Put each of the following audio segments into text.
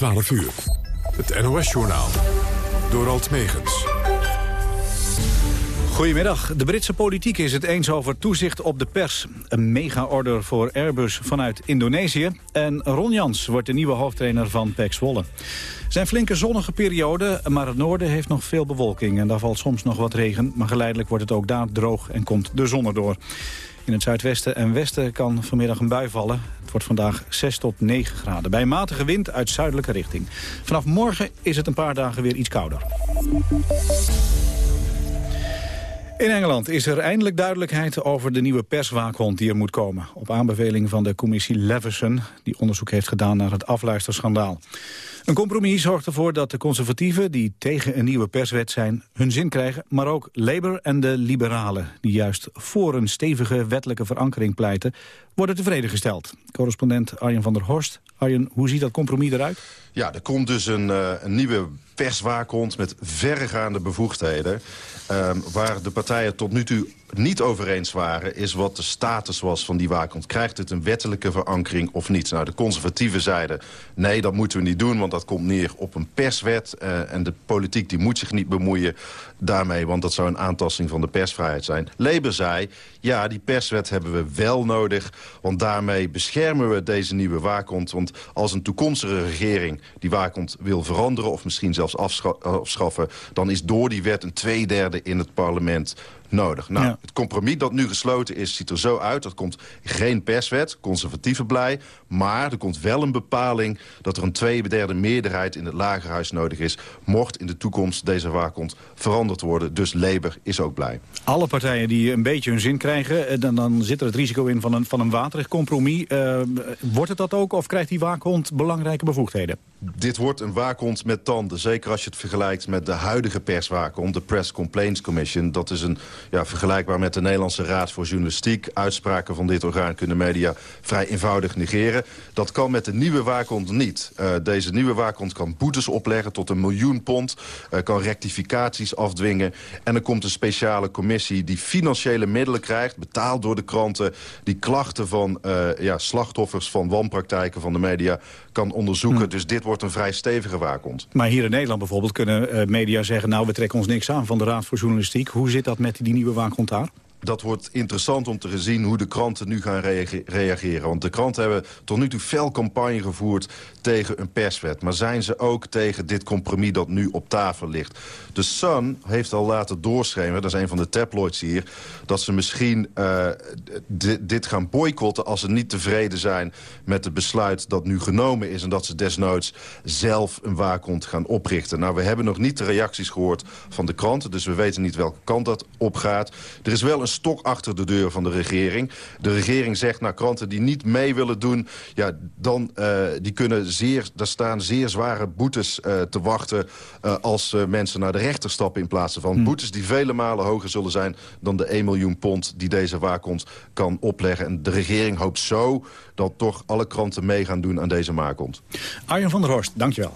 12 uur. Het NOS-journaal. Door Alt Megens. Goedemiddag. De Britse politiek is het eens over toezicht op de pers. Een mega-order voor Airbus vanuit Indonesië. En Ron Jans wordt de nieuwe hoofdtrainer van PEC Zwolle. zijn flinke zonnige periode, maar het noorden heeft nog veel bewolking. En daar valt soms nog wat regen, maar geleidelijk wordt het ook daar droog en komt de zon erdoor. In het zuidwesten en westen kan vanmiddag een bui vallen. Het wordt vandaag 6 tot 9 graden. Bij matige wind uit zuidelijke richting. Vanaf morgen is het een paar dagen weer iets kouder. In Engeland is er eindelijk duidelijkheid over de nieuwe perswaakhond die er moet komen. Op aanbeveling van de commissie Leveson, die onderzoek heeft gedaan naar het afluisterschandaal. Een compromis zorgt ervoor dat de conservatieven die tegen een nieuwe perswet zijn hun zin krijgen, maar ook Labour en de liberalen die juist voor een stevige wettelijke verankering pleiten, worden tevreden gesteld. Correspondent Arjen van der Horst. Arjen, hoe ziet dat compromis eruit? Ja, er komt dus een, uh, een nieuwe perswaakhond met verregaande bevoegdheden. Uh, waar de partijen tot nu toe niet over eens waren... is wat de status was van die waakhond. Krijgt het een wettelijke verankering of niet? Nou, de conservatieven zeiden... nee, dat moeten we niet doen, want dat komt neer op een perswet. Uh, en de politiek die moet zich niet bemoeien daarmee... want dat zou een aantasting van de persvrijheid zijn. Labour zei, ja, die perswet hebben we wel nodig... want daarmee beschermen we deze nieuwe waakhond. Want als een toekomstige regering die waakhond wil veranderen... of misschien zelfs afschaffen... dan is door die wet een tweederde in het parlement nodig. Nou, het compromis dat nu gesloten is, ziet er zo uit. Er komt geen perswet, conservatieven blij. Maar er komt wel een bepaling dat er een tweederde meerderheid in het lagerhuis nodig is. Mocht in de toekomst deze waakhond veranderd worden. Dus Labour is ook blij. Alle partijen die een beetje hun zin krijgen, eh, dan, dan zit er het risico in van een, van een waterig compromis. Uh, wordt het dat ook of krijgt die waakhond belangrijke bevoegdheden? Dit wordt een waakhond met tanden. Zeker als je het vergelijkt met de huidige perswaakhond, de Press Complaints Commission. Dat is een ja, vergelijkbaar met de Nederlandse Raad voor Journalistiek. Uitspraken van dit orgaan kunnen media vrij eenvoudig negeren. Dat kan met de nieuwe waakhond niet. Uh, deze nieuwe waakhond kan boetes opleggen tot een miljoen pond. Uh, kan rectificaties afdwingen. En er komt een speciale commissie die financiële middelen krijgt... betaald door de kranten, die klachten van uh, ja, slachtoffers van wanpraktijken van de media kan onderzoeken. Hm. Dus dit wordt een vrij stevige waakhond. Maar hier in Nederland bijvoorbeeld kunnen media zeggen... nou, we trekken ons niks aan van de Raad voor Journalistiek. Hoe zit dat met die nieuwe waakhond daar? Dat wordt interessant om te zien hoe de kranten nu gaan reageren. Want de kranten hebben tot nu toe fel campagne gevoerd tegen een perswet. Maar zijn ze ook tegen dit compromis dat nu op tafel ligt? De Sun heeft al laten doorschrijven, dat is een van de tabloids hier... dat ze misschien uh, dit gaan boycotten als ze niet tevreden zijn... met het besluit dat nu genomen is... en dat ze desnoods zelf een waakhond gaan oprichten. Nou, we hebben nog niet de reacties gehoord van de kranten... dus we weten niet welke kant dat opgaat. Er is wel een stok achter de deur van de regering. De regering zegt, nou, kranten die niet mee willen doen... ja, dan uh, die kunnen zeer, daar staan zeer zware boetes uh, te wachten... Uh, als mensen naar de rechter stappen in plaats van. Hmm. Boetes die vele malen hoger zullen zijn dan de 1 miljoen pond... die deze waakhond kan opleggen. En de regering hoopt zo dat toch alle kranten mee gaan doen aan deze waakhond. Arjen van der Horst, dankjewel.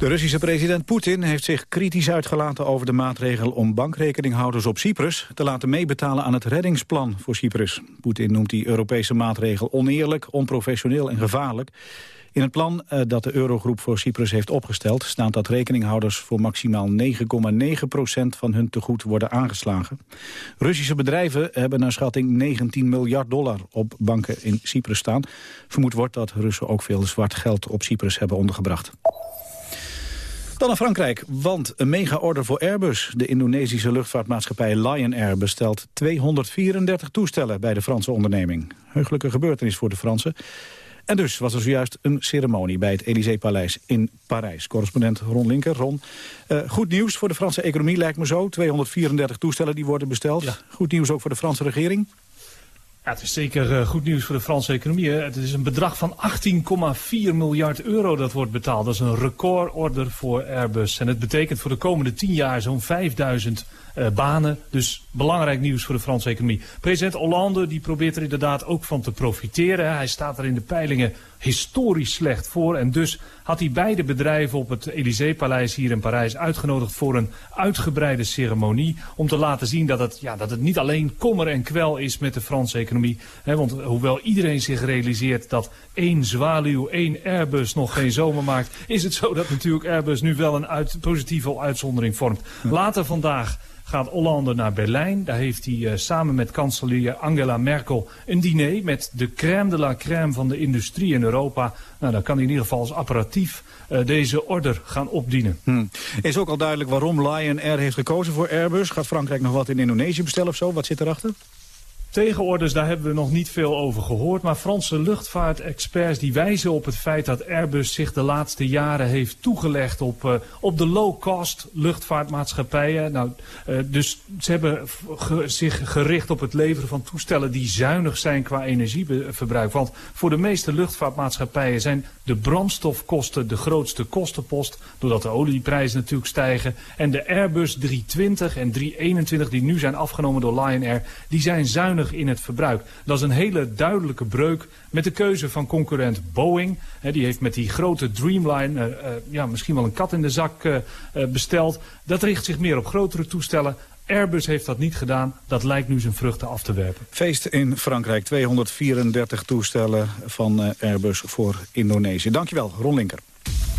De Russische president Poetin heeft zich kritisch uitgelaten over de maatregel om bankrekeninghouders op Cyprus te laten meebetalen aan het reddingsplan voor Cyprus. Poetin noemt die Europese maatregel oneerlijk, onprofessioneel en gevaarlijk. In het plan uh, dat de Eurogroep voor Cyprus heeft opgesteld... staat dat rekeninghouders voor maximaal 9,9 procent van hun tegoed worden aangeslagen. Russische bedrijven hebben naar schatting 19 miljard dollar op banken in Cyprus staan. Vermoed wordt dat Russen ook veel zwart geld op Cyprus hebben ondergebracht. Dan naar Frankrijk, want een mega-order voor Airbus. De Indonesische luchtvaartmaatschappij Lion Air bestelt 234 toestellen bij de Franse onderneming. Heugelijke gebeurtenis voor de Fransen. En dus was er zojuist een ceremonie bij het Élysée-paleis in Parijs. Correspondent Ron Linker. Ron, uh, goed nieuws voor de Franse economie lijkt me zo. 234 toestellen die worden besteld. Ja. Goed nieuws ook voor de Franse regering. Ja, het is zeker uh, goed nieuws voor de Franse economie. Het is een bedrag van 18,4 miljard euro dat wordt betaald. Dat is een recordorder voor Airbus. En het betekent voor de komende 10 jaar zo'n 5000 uh, banen. Dus belangrijk nieuws voor de Franse economie. President Hollande die probeert er inderdaad ook van te profiteren. Hij staat er in de peilingen historisch slecht voor. En dus had hij beide bedrijven op het Élysée-paleis hier in Parijs uitgenodigd voor een uitgebreide ceremonie. Om te laten zien dat het, ja, dat het niet alleen kommer en kwel is met de Franse economie want hoewel iedereen zich realiseert dat één zwaluw, één Airbus nog geen zomer maakt... is het zo dat natuurlijk Airbus nu wel een uit, positieve uitzondering vormt. Later vandaag gaat Hollande naar Berlijn. Daar heeft hij uh, samen met kanselier Angela Merkel een diner met de crème de la crème van de industrie in Europa. Nou, dan kan hij in ieder geval als apparatief uh, deze order gaan opdienen. Hmm. Is ook al duidelijk waarom Lion Air heeft gekozen voor Airbus? Gaat Frankrijk nog wat in Indonesië bestellen of zo? Wat zit erachter? Tegenorders, daar hebben we nog niet veel over gehoord. Maar Franse luchtvaartexperts die wijzen op het feit dat Airbus zich de laatste jaren heeft toegelegd op, uh, op de low-cost luchtvaartmaatschappijen. Nou, uh, dus ze hebben zich gericht op het leveren van toestellen die zuinig zijn qua energieverbruik. Want voor de meeste luchtvaartmaatschappijen zijn de brandstofkosten de grootste kostenpost. Doordat de olieprijzen natuurlijk stijgen. En de Airbus 320 en 321 die nu zijn afgenomen door Lion Air, die zijn zuinig in het verbruik. Dat is een hele duidelijke breuk met de keuze van concurrent Boeing. die heeft met die grote Dreamline uh, uh, ja, misschien wel een kat in de zak uh, besteld. Dat richt zich meer op grotere toestellen. Airbus heeft dat niet gedaan. Dat lijkt nu zijn vruchten af te werpen. Feest in Frankrijk. 234 toestellen van Airbus voor Indonesië. Dankjewel, Ron Linker.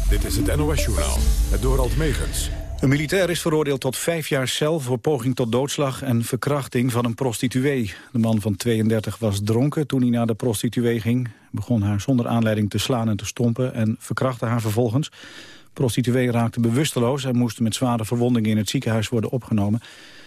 Dit is het NOS Journaal. Het Dorald Megens. Een militair is veroordeeld tot vijf jaar cel voor poging tot doodslag en verkrachting van een prostituee. De man van 32 was dronken toen hij naar de prostituee ging. Begon haar zonder aanleiding te slaan en te stompen en verkrachtte haar vervolgens. De prostituee raakte bewusteloos en moest met zware verwondingen in het ziekenhuis worden opgenomen.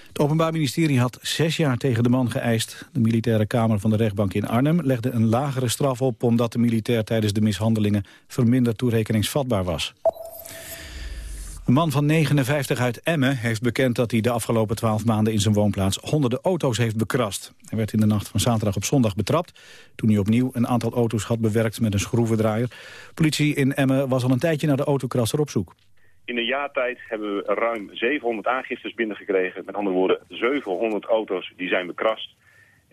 Het Openbaar Ministerie had zes jaar tegen de man geëist. De militaire kamer van de rechtbank in Arnhem legde een lagere straf op... omdat de militair tijdens de mishandelingen verminderd toerekeningsvatbaar was. Een man van 59 uit Emmen heeft bekend dat hij de afgelopen 12 maanden in zijn woonplaats honderden auto's heeft bekrast. Hij werd in de nacht van zaterdag op zondag betrapt toen hij opnieuw een aantal auto's had bewerkt met een schroevendraaier. Politie in Emmen was al een tijdje naar de autokrasser op zoek. In een jaar tijd hebben we ruim 700 aangiftes binnengekregen. Met andere woorden, 700 auto's die zijn bekrast.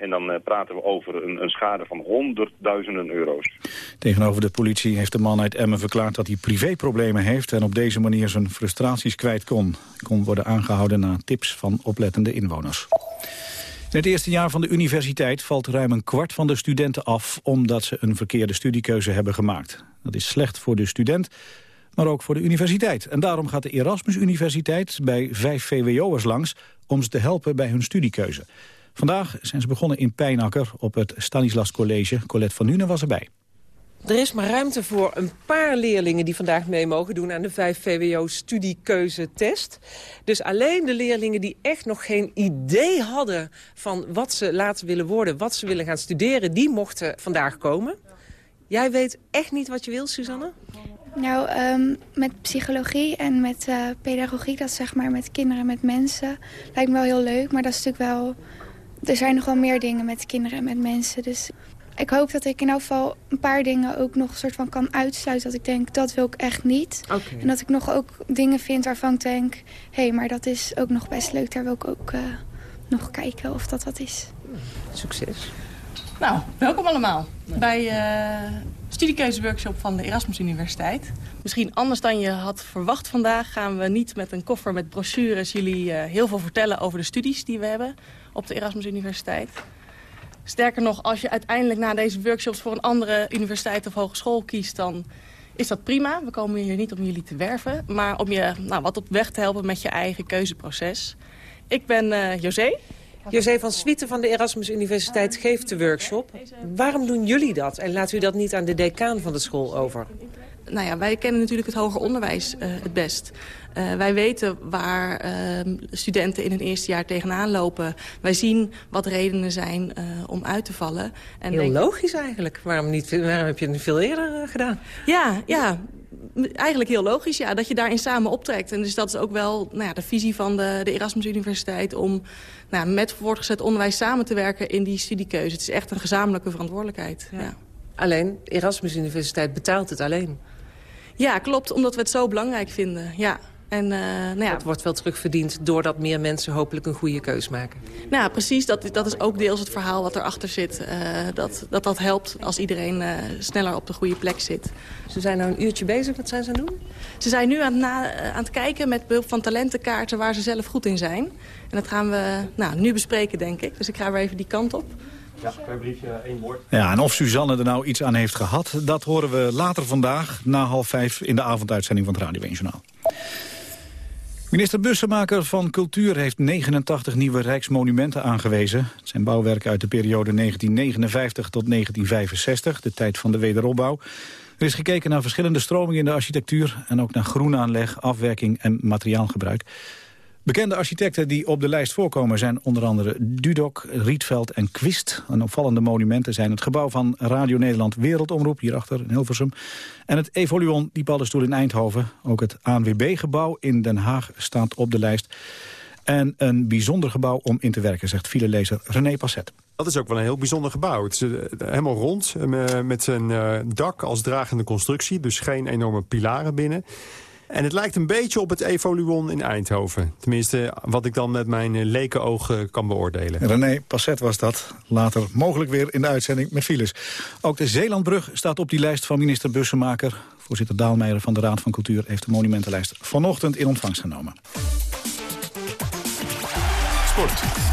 En dan uh, praten we over een, een, schade van honderdduizenden euro's. Tegenover de politie heeft de man uit Emmen verklaard dat hij privéproblemen heeft... en op deze manier zijn frustraties kwijt kon. Kon worden aangehouden na tips van oplettende inwoners. In het eerste jaar van de universiteit valt ruim een kwart van de studenten af... omdat ze een verkeerde studiekeuze hebben gemaakt. Dat is slecht voor de student, maar ook voor de universiteit. En daarom gaat de Erasmus Universiteit bij vijf VWO'ers langs... om ze te helpen bij hun studiekeuze. Vandaag zijn ze begonnen in Pijnakker op het Stanislas College. Colette van Nuenen was erbij. Er is maar ruimte voor een paar leerlingen die vandaag mee mogen doen aan de 5 VWO studiekeuzetest. Dus alleen de leerlingen die echt nog geen idee hadden van wat ze later willen worden, wat ze willen gaan studeren, die mochten vandaag komen. Jij weet echt niet wat je wil, Suzanne? Nou, um, met psychologie en met uh, pedagogie, dat zeg maar met kinderen, met mensen, lijkt me wel heel leuk. Maar dat is natuurlijk wel er zijn nog wel meer dingen met kinderen en met mensen. Dus ik hoop dat ik in elk geval een paar dingen ook nog een soort van kan uitsluiten. Dat ik denk, dat wil ik echt niet. Okay. En dat ik nog ook dingen vind waarvan ik denk... hé, hey, maar dat is ook nog best leuk. Daar wil ik ook uh, nog kijken of dat wat is. Succes. Nou, welkom allemaal bij uh, studiekeuzeworkshop van de Erasmus Universiteit. Misschien anders dan je had verwacht vandaag... gaan we niet met een koffer met brochures jullie uh, heel veel vertellen over de studies die we hebben op de Erasmus Universiteit. Sterker nog, als je uiteindelijk na deze workshops voor een andere universiteit of hogeschool kiest... dan is dat prima. We komen hier niet om jullie te werven, maar om je nou, wat op weg te helpen met je eigen keuzeproces. Ik ben uh, José. José van Swieten van de Erasmus Universiteit geeft de workshop. Waarom doen jullie dat en laat u dat niet aan de decaan van de school over? Nou ja, wij kennen natuurlijk het hoger onderwijs uh, het best. Uh, wij weten waar uh, studenten in hun eerste jaar tegenaan lopen. Wij zien wat redenen zijn uh, om uit te vallen. En Heel denk... logisch eigenlijk. Waarom, niet, waarom heb je het veel eerder gedaan? Ja, ja, eigenlijk heel logisch. Ja, dat je daarin samen optrekt. En dus dat is ook wel nou ja, de visie van de, de Erasmus Universiteit... om nou, met voortgezet onderwijs samen te werken in die studiekeuze. Het is echt een gezamenlijke verantwoordelijkheid. Ja. Ja. Alleen, Erasmus Universiteit betaalt het alleen. Ja, klopt, omdat we het zo belangrijk vinden. Ja. En, uh, nou ja. Dat wordt wel terugverdiend doordat meer mensen hopelijk een goede keus maken. Nou, precies. Dat, dat is ook deels het verhaal wat erachter zit. Uh, dat, dat dat helpt als iedereen uh, sneller op de goede plek zit. Ze zijn nou een uurtje bezig. Wat zijn ze aan het doen? Ze zijn nu aan, na, aan het kijken met behulp van talentenkaarten waar ze zelf goed in zijn. En dat gaan we nou, nu bespreken, denk ik. Dus ik ga weer even die kant op. Ja, per briefje één woord. Ja, en of Suzanne er nou iets aan heeft gehad... dat horen we later vandaag, na half vijf... in de avonduitzending van het Radio 1 Journaal. Minister Bussemaker van Cultuur heeft 89 nieuwe rijksmonumenten aangewezen. Het zijn bouwwerken uit de periode 1959 tot 1965, de tijd van de wederopbouw. Er is gekeken naar verschillende stromingen in de architectuur... en ook naar groenaanleg, afwerking en materiaalgebruik. Bekende architecten die op de lijst voorkomen zijn onder andere Dudok, Rietveld en Quist. En opvallende monumenten zijn het gebouw van Radio Nederland Wereldomroep, hierachter in Hilversum. En het Evoluon Diepaddenstoel in Eindhoven. Ook het ANWB-gebouw in Den Haag staat op de lijst. En een bijzonder gebouw om in te werken, zegt filelezer René Passet. Dat is ook wel een heel bijzonder gebouw. Het is eh, helemaal rond, eh, met een eh, dak als dragende constructie. Dus geen enorme pilaren binnen. En het lijkt een beetje op het Evoluon in Eindhoven. Tenminste, wat ik dan met mijn lekenogen kan beoordelen. René Passet was dat. Later mogelijk weer in de uitzending met files. Ook de Zeelandbrug staat op die lijst van minister Bussemaker. Voorzitter Daalmeijer van de Raad van Cultuur... heeft de monumentenlijst vanochtend in ontvangst genomen. Sport.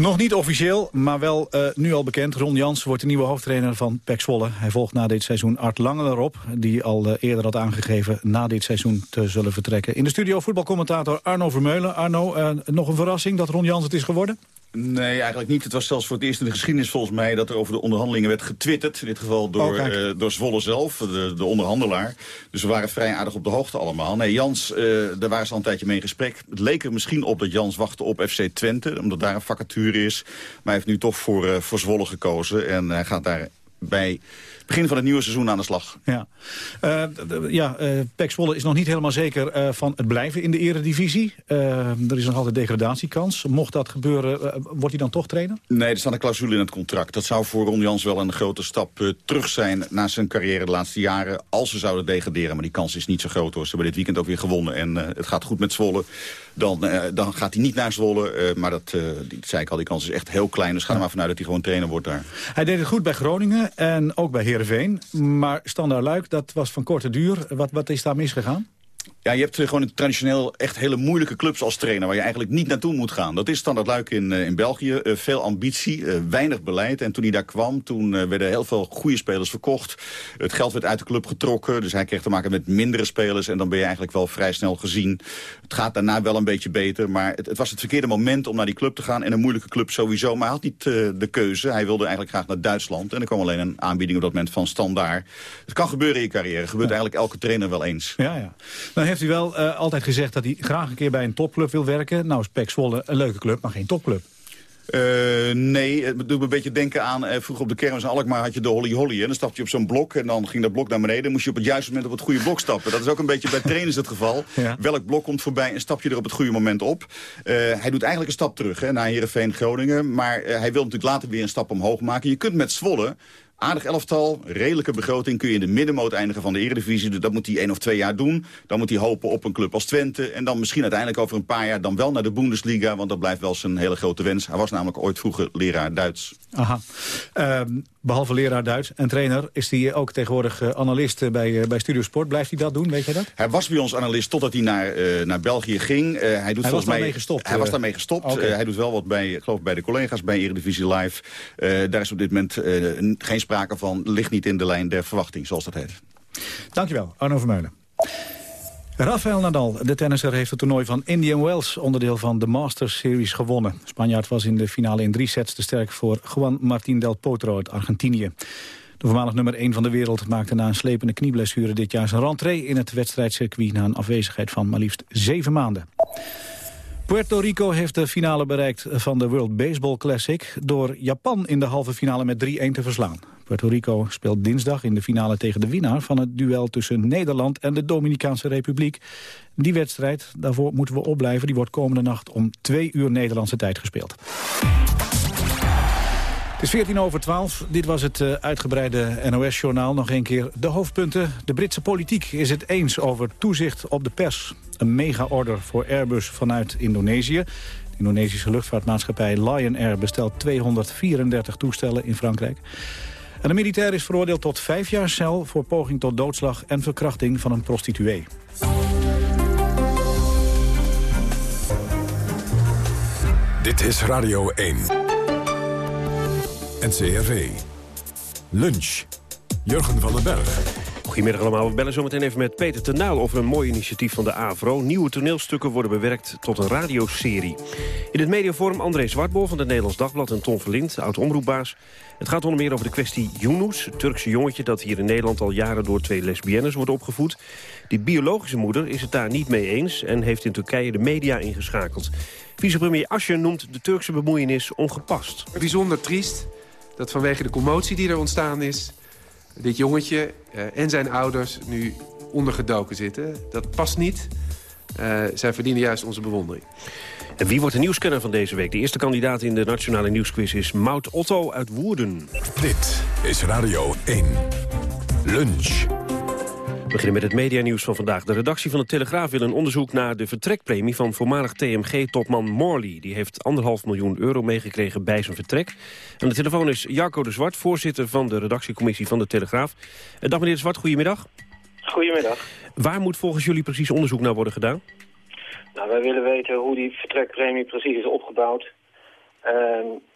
Nog niet officieel, maar wel uh, nu al bekend. Ron Jans wordt de nieuwe hoofdtrainer van PEC Zwolle. Hij volgt na dit seizoen Art Langeler op... die al uh, eerder had aangegeven na dit seizoen te zullen vertrekken. In de studio voetbalcommentator Arno Vermeulen. Arno, uh, nog een verrassing dat Ron Jans het is geworden? Nee, eigenlijk niet. Het was zelfs voor het eerst in de geschiedenis volgens mij... dat er over de onderhandelingen werd getwitterd. In dit geval door, Oh, uh, door Zwolle zelf, de, de, onderhandelaar. Dus we waren vrij aardig op de hoogte allemaal. Nee, Jans, uh, daar waren ze al een tijdje mee in gesprek. Het leek er misschien op dat Jans wachtte op FC Twente... omdat daar een vacature is. Maar hij heeft nu toch voor, uh, voor Zwolle gekozen. En hij gaat daar bij begin van het nieuwe seizoen aan de slag. Ja, uh, ja uh, Pek Zwolle is nog niet helemaal zeker uh, van het blijven in de eredivisie. er is nog altijd degradatiekans. Mocht dat gebeuren, wordt hij dan toch trainer? Nee, er staat een clausule in het contract. Dat zou voor Ron Jans wel een grote stap terug zijn... na zijn carrière de laatste jaren, als ze zouden degraderen. Maar die kans is niet zo groot hoor. Ze hebben dit weekend ook weer gewonnen en het gaat goed met Zwolle. Dan, dan gaat hij niet naar Zwolle. maar dat, die, zei ik al, die kans is echt heel klein. Dus ga er maar vanuit dat hij gewoon trainer wordt daar. Hij deed het goed bij Groningen en ook bij Heerenveen. Maar Standaard Luik, dat was van korte duur. Wat, wat is daar misgegaan? Ja, je hebt gewoon traditioneel echt hele moeilijke clubs als trainer... waar je eigenlijk niet naartoe moet gaan. Dat is Standaard Luik in, uh, in België. Uh, veel ambitie, uh, weinig beleid. En toen hij daar kwam, toen werden heel veel goede spelers verkocht. Het geld werd uit de club getrokken. Dus hij kreeg te maken met mindere spelers. En dan ben je eigenlijk wel vrij snel gezien. Het gaat daarna wel een beetje beter. Maar het, het was het verkeerde moment om naar die club te gaan. En een moeilijke club sowieso. Maar hij had niet de keuze. Hij wilde eigenlijk graag naar Duitsland. En er kwam alleen een aanbieding op dat moment van Standaard. Het kan gebeuren in je carrière. Het gebeurt ja. eigenlijk elke trainer wel eens. Ja, ja. Dan heeft u wel uh, altijd gezegd dat hij graag een keer bij een topclub wil werken. Nou is Zwolle een leuke club, maar geen topclub. Uh, nee, het doet me een beetje denken aan... Uh, vroeger op de kermis in Alkmaar had je de Holly Holly. En dan stapte je op zo'n blok en dan ging dat blok naar beneden. moest je op het juiste moment op het goede blok stappen. Dat is ook een beetje bij trainers het geval. Ja. Welk blok komt voorbij en stap je er op het goede moment op. Uh, hij doet eigenlijk een stap terug hè, naar Heerenveen Groningen. Maar hij wil natuurlijk later weer een stap omhoog maken. Je kunt met Zwolle Aardig elftal, redelijke begroting. Kun je in de middenmoot eindigen van de Eredivisie. Dus dat moet hij één of twee jaar doen. Dan moet hij hopen op een club als Twente. En dan misschien uiteindelijk over een paar jaar dan wel naar de Bundesliga. Want dat blijft wel zijn hele grote wens. Hij was namelijk ooit vroeger leraar Duits. Aha. Uh, behalve leraar Duits en trainer is hij ook tegenwoordig uh, analist bij, uh, bij Studio Sport. Blijft hij dat doen, weet je dat? Hij was bij ons analist totdat hij naar, uh, naar België ging. hij doet hij was daarmee gestopt? Hij was daarmee gestopt. Okay. hij doet wel wat bij, ik geloof bij de collega's bij Eredivisie Live. daar is op dit moment geen sprake van. Ligt niet in de lijn der verwachting, zoals dat heet. Dankjewel, Arno Vermeulen. Rafael Nadal, de tennisser, heeft het toernooi van Indian Wells... onderdeel van de Masters Series gewonnen. Spanjaard was in de finale in drie sets te sterk voor Juan Martín del Potro uit Argentinië. De voormalig nummer 1 van de wereld maakte na een slepende knieblessure... dit jaar zijn rentree in het wedstrijdcircuit... na een afwezigheid van maar liefst zeven maanden. Puerto Rico heeft de finale bereikt van de World Baseball Classic... door Japan in de halve finale met 3-1 te verslaan. Puerto Rico speelt dinsdag in de finale tegen de winnaar... van het duel tussen Nederland en de Dominicaanse Republiek. Die wedstrijd, daarvoor moeten we opblijven... die wordt komende nacht om twee uur Nederlandse tijd gespeeld. Het is 14 over 12. Dit was het uh, uitgebreide NOS-journaal. Nog een keer de hoofdpunten. De Britse politiek is het eens over toezicht op de pers. Een mega-order voor Airbus vanuit Indonesië. De Indonesische luchtvaartmaatschappij Lion Air bestelt 234 toestellen in Frankrijk. En de militair is veroordeeld tot vijf jaar cel... voor poging tot doodslag en verkrachting van een prostituee. Dit is Radio 1. NCRV. Lunch. Jurgen van den Berg. Goedemiddag allemaal. We bellen zometeen even met Peter Tenuil over een mooi initiatief van de AVRO. Nieuwe toneelstukken worden bewerkt tot een radioserie. In het mediaforum André Zwartbol van het Nederlands Dagblad en Ton Verlind, oud-omroepbaas. Het gaat onder meer over de kwestie Yunus, het Turkse jongetje... dat hier in Nederland al jaren door twee lesbiennes wordt opgevoed. Die biologische moeder is het daar niet mee eens... en heeft in Turkije de media ingeschakeld. Vicepremier Asje noemt de Turkse bemoeienis ongepast. Bijzonder triest dat vanwege de commotie die er ontstaan is... dit jongetje uh, en zijn ouders nu ondergedoken zitten. Dat past niet. Uh, zij verdienen juist onze bewondering. En wie wordt de nieuwskenner van deze week? De eerste kandidaat in de Nationale Nieuwsquiz is Mout Otto uit Woerden. Dit is Radio 1. Lunch. We beginnen met het medianieuws van vandaag. De redactie van de Telegraaf wil een onderzoek naar de vertrekpremie van voormalig TMG-topman Morley. Die heeft anderhalf miljoen euro meegekregen bij zijn vertrek. Aan de telefoon is Jarko de Zwart, voorzitter van de redactiecommissie van de Telegraaf. Dag meneer de Zwart, goedemiddag. Goedemiddag. Waar moet volgens jullie precies onderzoek naar worden gedaan? Nou, wij willen weten hoe die vertrekpremie precies is opgebouwd. Uh,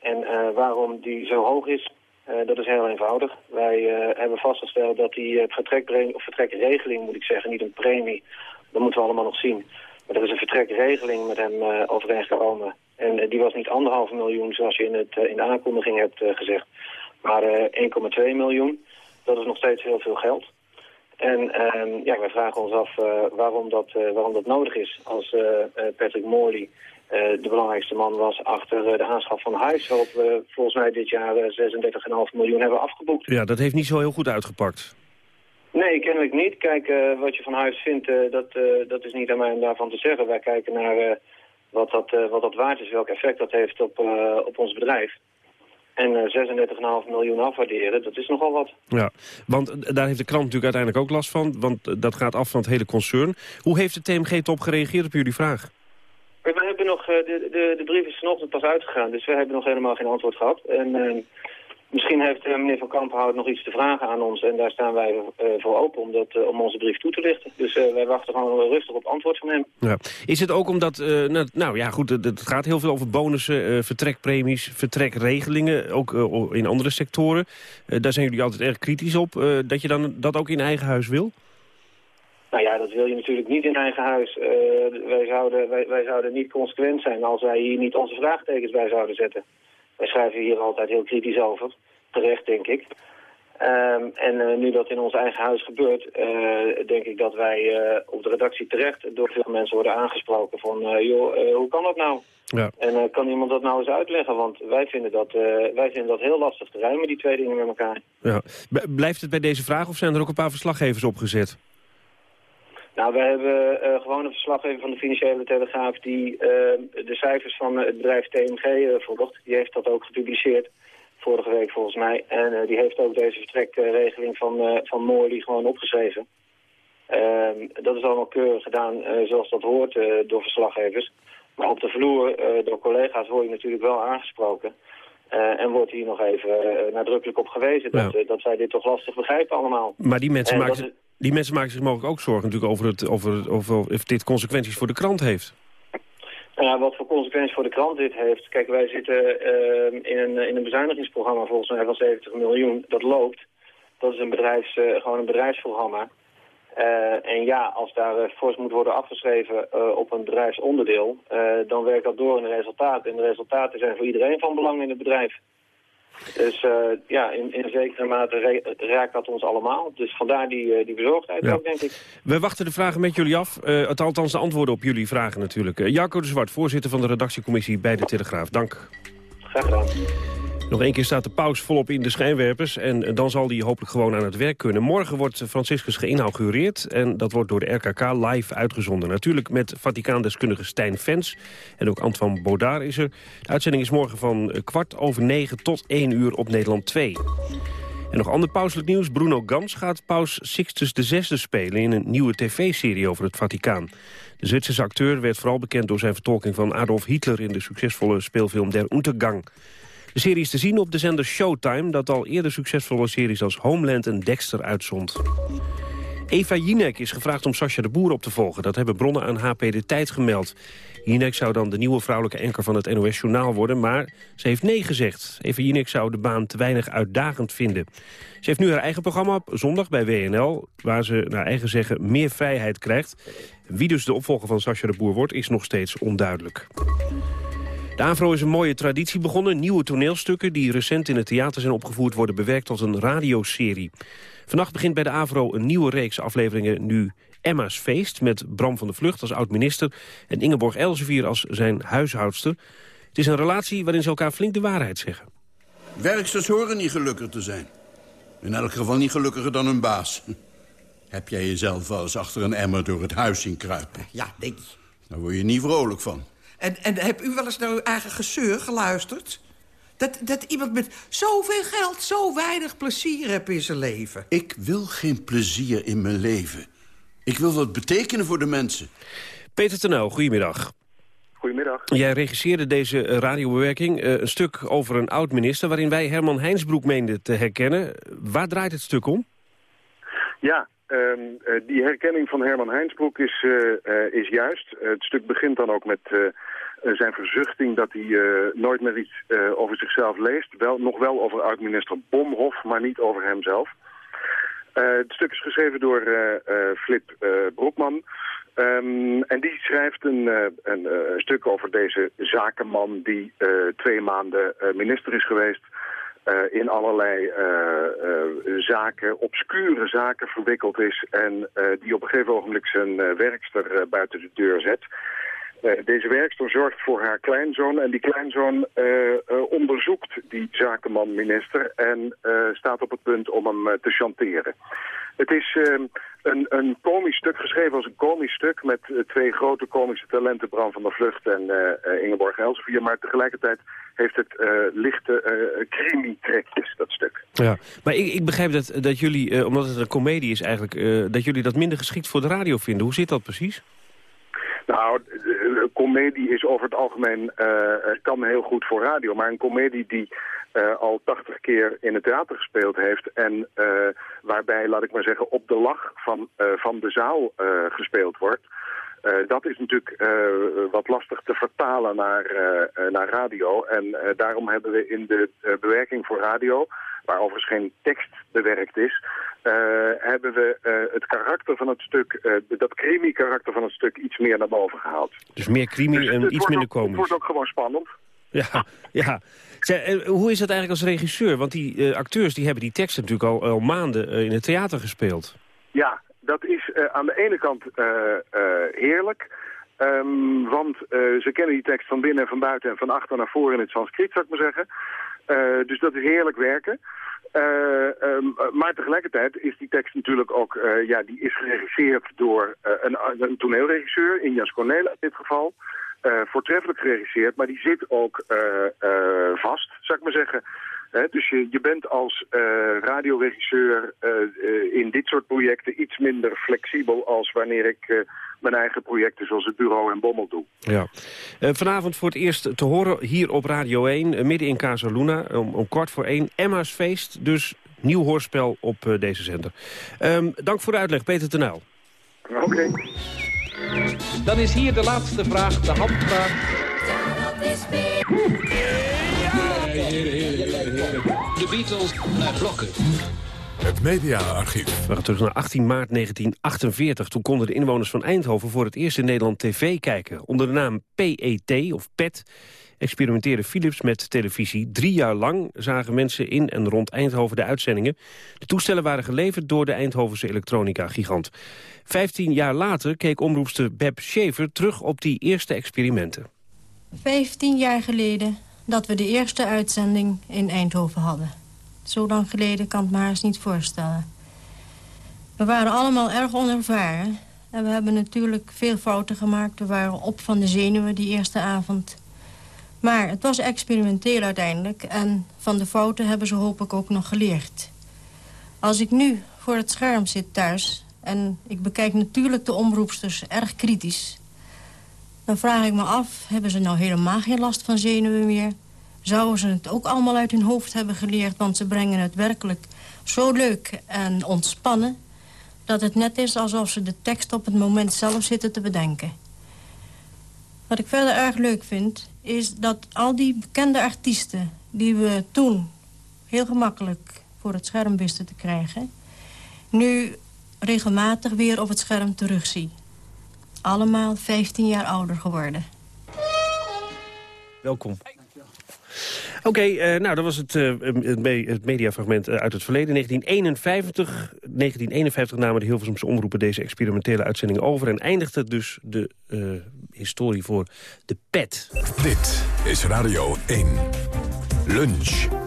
en uh, waarom die zo hoog is. Uh, dat is heel eenvoudig. Wij hebben vastgesteld dat die vertrekpremie, of vertrekregeling moet ik zeggen, niet een premie. Dat moeten we allemaal nog zien. Maar er is een vertrekregeling met hem overeengekomen. En die was niet anderhalf miljoen zoals je in, het, in de aankondiging hebt gezegd. Maar 1,2 miljoen. Dat is nog steeds heel veel geld. En uh, ja, wij vragen ons af uh, waarom, dat, uh, waarom dat nodig is als uh, Patrick Morley de belangrijkste man was achter de aanschaf van huis... waarop we volgens mij dit jaar 36,5 miljoen hebben afgeboekt. Ja, dat heeft niet zo heel goed uitgepakt. Nee, kennelijk niet. Kijk, wat je van huis vindt, dat, dat is niet aan mij om daarvan te zeggen. Wij kijken naar wat, dat, wat dat waard is, welk effect dat heeft op, op ons bedrijf. En uh, 36,5 miljoen afwaarderen, dat is nogal wat. Ja, want daar heeft de krant natuurlijk uiteindelijk ook last van. Want dat gaat af van het hele concern. Hoe heeft de TMG-top gereageerd op jullie vraag? Nog, de, de, de brief is vanochtend pas uitgegaan. Dus we hebben nog helemaal geen antwoord gehad. En uh, misschien heeft uh, meneer Van Kampenhout nog iets te vragen aan ons. En daar staan wij uh, voor open om, dat, om onze brief toe te lichten. Dus wij wachten gewoon rustig op antwoord van hem. Ja. Is het ook omdat, nou, nou, ja goed, het gaat heel veel over bonussen, vertrekpremies, vertrekregelingen. Ook in andere sectoren. daar zijn jullie altijd erg kritisch op. dat je dan dat ook in eigen huis wil? Nou ja, dat wil je natuurlijk niet in eigen huis. wij, zouden, wij, wij zouden niet consequent zijn als wij hier niet onze vraagtekens bij zouden zetten. Wij schrijven hier altijd heel kritisch over. Terecht, denk ik. Um, en uh, nu dat in ons eigen huis gebeurt, uh, denk ik dat wij op de redactie terecht door veel mensen worden aangesproken van, joh, hoe kan dat nou? Ja. En kan iemand dat nou eens uitleggen? Want wij vinden, dat, wij vinden dat heel lastig te rijmen, die twee dingen met elkaar. Ja. Blijft het bij deze vraag of zijn er ook een paar verslaggevers opgezet? Nou, we hebben uh, gewoon een verslaggever van de Financiële Telegraaf... die uh, de cijfers van het bedrijf TMG uh, volgt. Die heeft dat ook gepubliceerd vorige week volgens mij. En die heeft ook deze vertrekregeling van, van Morley gewoon opgeschreven. Ehm, dat is allemaal keurig gedaan zoals dat hoort door verslaggevers. Maar op de vloer door collega's word je natuurlijk wel aangesproken... en wordt hier nog even nadrukkelijk op gewezen dat, dat wij dit toch lastig begrijpen allemaal. Maar die mensen maken... Die mensen maken zich mogelijk ook zorgen natuurlijk over, het, over, over of dit consequenties voor de krant heeft. Nou wat voor consequenties voor de krant dit heeft. Kijk, wij zitten uh, in, een, in een bezuinigingsprogramma volgens mij van 70 miljoen. Dat loopt. Dat is een bedrijfs, uh, gewoon een bedrijfsprogramma. Uh, en ja, als daar fors moet worden afgeschreven op een bedrijfsonderdeel... dan werkt dat door in de resultaten. En de resultaten zijn voor iedereen van belang in het bedrijf. Dus uh, ja, in, in zekere mate raakt dat ons allemaal. Dus vandaar die, uh, die bezorgdheid ook, denk ik. We wachten de vragen met jullie af. Uh, het, althans de antwoorden op jullie vragen natuurlijk. Jaco de Zwart, voorzitter van de redactiecommissie bij de Telegraaf. Dank. Graag gedaan. Nog één keer staat de paus volop in de schijnwerpers en dan zal hij hopelijk gewoon aan het werk kunnen. Morgen wordt Franciscus geïnaugureerd en dat wordt door de RKK live uitgezonden. Natuurlijk met Vaticaandeskundige Stijn Vens en ook Antoine Baudard is er. De uitzending is morgen van kwart over negen tot één uur op Nederland 2. En nog ander pauselijk nieuws. Bruno Gans gaat paus Sixtus VI spelen in een nieuwe tv-serie over het Vaticaan. De Zwitserse acteur werd vooral bekend door zijn vertolking van Adolf Hitler... in de succesvolle speelfilm Der Untergang. De serie is te zien op de zender Showtime... dat al eerder succesvolle series als Homeland en Dexter uitzond. Eva Jinek is gevraagd om Sascha de Boer op te volgen. Dat hebben bronnen aan HP De Tijd gemeld. Jinek zou dan de nieuwe vrouwelijke enker van het NOS Journaal worden... maar ze heeft nee gezegd. Eva Jinek zou de baan te weinig uitdagend vinden. Ze heeft nu haar eigen programma op zondag bij WNL... waar ze naar eigen zeggen meer vrijheid krijgt. Wie dus de opvolger van Sascha de Boer wordt, is nog steeds onduidelijk. De AVRO is een mooie traditie begonnen. Nieuwe toneelstukken die recent in het theater zijn opgevoerd... worden bewerkt tot een radioserie. Vannacht begint bij de AVRO een nieuwe reeks afleveringen... nu Emma's Feest met Bram van der Vlucht als oud-minister... en Ingeborg Elsevier als zijn huishoudster. Het is een relatie waarin ze elkaar flink de waarheid zeggen. Werksters horen niet gelukkig te zijn. In elk geval niet gelukkiger dan hun baas. Heb jij jezelf wel eens achter een emmer door het huis zien kruipen? Ja, nee. Daar word je niet vrolijk van. En, en heb u wel eens naar uw eigen gezeur geluisterd? Dat, dat iemand met zoveel geld zo weinig plezier heeft in zijn leven. Ik wil geen plezier in mijn leven. Ik wil wat betekenen voor de mensen. Peter Tenel, goedemiddag. Goedemiddag. Jij regisseerde deze radiobewerking, eh, een stuk over een oud-minister... waarin wij Herman Heinsbroek meenden te herkennen. Waar draait het stuk om? Ja, ehm, eh, die herkenning van Herman Heinsbroek is, is juist. het stuk begint dan ook met zijn verzuchting dat hij nooit meer iets over zichzelf leest. Wel, nog wel over oud-minister Bomhoff, maar niet over hemzelf. het stuk is geschreven door Flip Broekman... Um, en die schrijft een, een stuk over deze zakenman die twee maanden minister is geweest. In allerlei zaken, obscure zaken verwikkeld is. En die op een gegeven ogenblik zijn werkster buiten de deur zet. Deze werkster zorgt voor haar kleinzoon en die kleinzoon onderzoekt die zakenman-minister en staat op het punt om hem te chanteren. Het is uh, een, een komisch stuk, geschreven als een komisch stuk... met uh, twee grote komische talenten, Bram van der Vlucht en uh, Ingeborg Elsevier. Maar tegelijkertijd heeft het lichte crimi-trekjes, dat stuk. Ja, maar ik, ik begrijp dat, dat jullie, omdat het een komedie is eigenlijk... dat jullie dat minder geschikt voor de radio vinden. Hoe zit dat precies? Nou, comedie is over het algemeen, kan heel goed voor radio. Maar een comedie die uh, al tachtig keer in het theater gespeeld heeft. En waarbij, laat ik maar zeggen, op de lach van, van de zaal gespeeld wordt. dat is natuurlijk wat lastig te vertalen naar, naar radio. En daarom hebben we in de bewerking voor radio, waar overigens geen tekst bewerkt is, hebben we het karakter van het stuk, dat crimi-karakter van het stuk iets meer naar boven gehaald. Dus meer crimi dus en iets minder komisch. Het wordt ook gewoon spannend. Ja, ja. Eh, hoe is dat eigenlijk als regisseur? Want die acteurs die hebben die teksten natuurlijk al, al maanden in het theater gespeeld. Ja, dat is aan de ene kant heerlijk. Um, want ze kennen die tekst van binnen en van buiten en van achter naar voren in het Sanskriet, zou ik maar zeggen. Dus dat is heerlijk werken. Um, maar tegelijkertijd is die tekst natuurlijk ook, ja, die is geregisseerd door een, een toneelregisseur, Injas Cornel in dit geval voortreffelijk geregisseerd, maar die zit ook vast, zou ik maar zeggen. Dus je, je bent als radioregisseur in dit soort projecten iets minder flexibel als wanneer ik mijn eigen projecten zoals het Bureau en Bommel doe. Ja. vanavond voor het eerst te horen hier op Radio 1, midden in Casaluna, om, om kwart voor één, Emma's Feest. Dus nieuw hoorspel op deze zender. Um, dank voor de uitleg, Peter Tenuil. Oké. Dan is hier de laatste vraag, de handvraag. De Beatles naar blokken. Het mediaarchief. We gaan terug naar 18 maart 1948. Toen konden de inwoners van Eindhoven voor het eerst in Nederland tv kijken. Onder de naam PET, of PET, experimenteerde Philips met televisie. Drie jaar lang zagen mensen in en rond Eindhoven de uitzendingen. De toestellen waren geleverd door de Eindhovense elektronica-gigant. Vijftien jaar later keek omroepster Beb Schever terug op die eerste experimenten. Vijftien jaar geleden dat we de eerste uitzending in Eindhoven hadden. Zo lang geleden kan het me haast niet voorstellen. We waren allemaal erg onervaren. En we hebben natuurlijk veel fouten gemaakt. We waren op van de zenuwen die eerste avond. Maar het was experimenteel uiteindelijk. En van de fouten hebben ze hoop ik ook nog geleerd. Als ik nu voor het scherm zit thuis... en ik bekijk natuurlijk de omroepsters erg kritisch... dan vraag ik me af, hebben ze nou helemaal geen last van zenuwen meer? Zouden ze het ook allemaal uit hun hoofd hebben geleerd... want ze brengen het werkelijk zo leuk en ontspannen... dat het net is alsof ze de tekst op het moment zelf zitten te bedenken. Wat ik verder erg leuk vind, is dat al die bekende artiesten... die we toen heel gemakkelijk voor het scherm wisten te krijgen... nu regelmatig weer op het scherm terugzie. Allemaal 15 jaar ouder geworden. Welkom. Oké, eh, nou dat was het, uh, het mediafragment uit het verleden. 1951, 1951 namen de Hilversumse omroepen deze experimentele uitzending over... en eindigde dus de historie voor de PET. Dit is Radio 1. Lunch.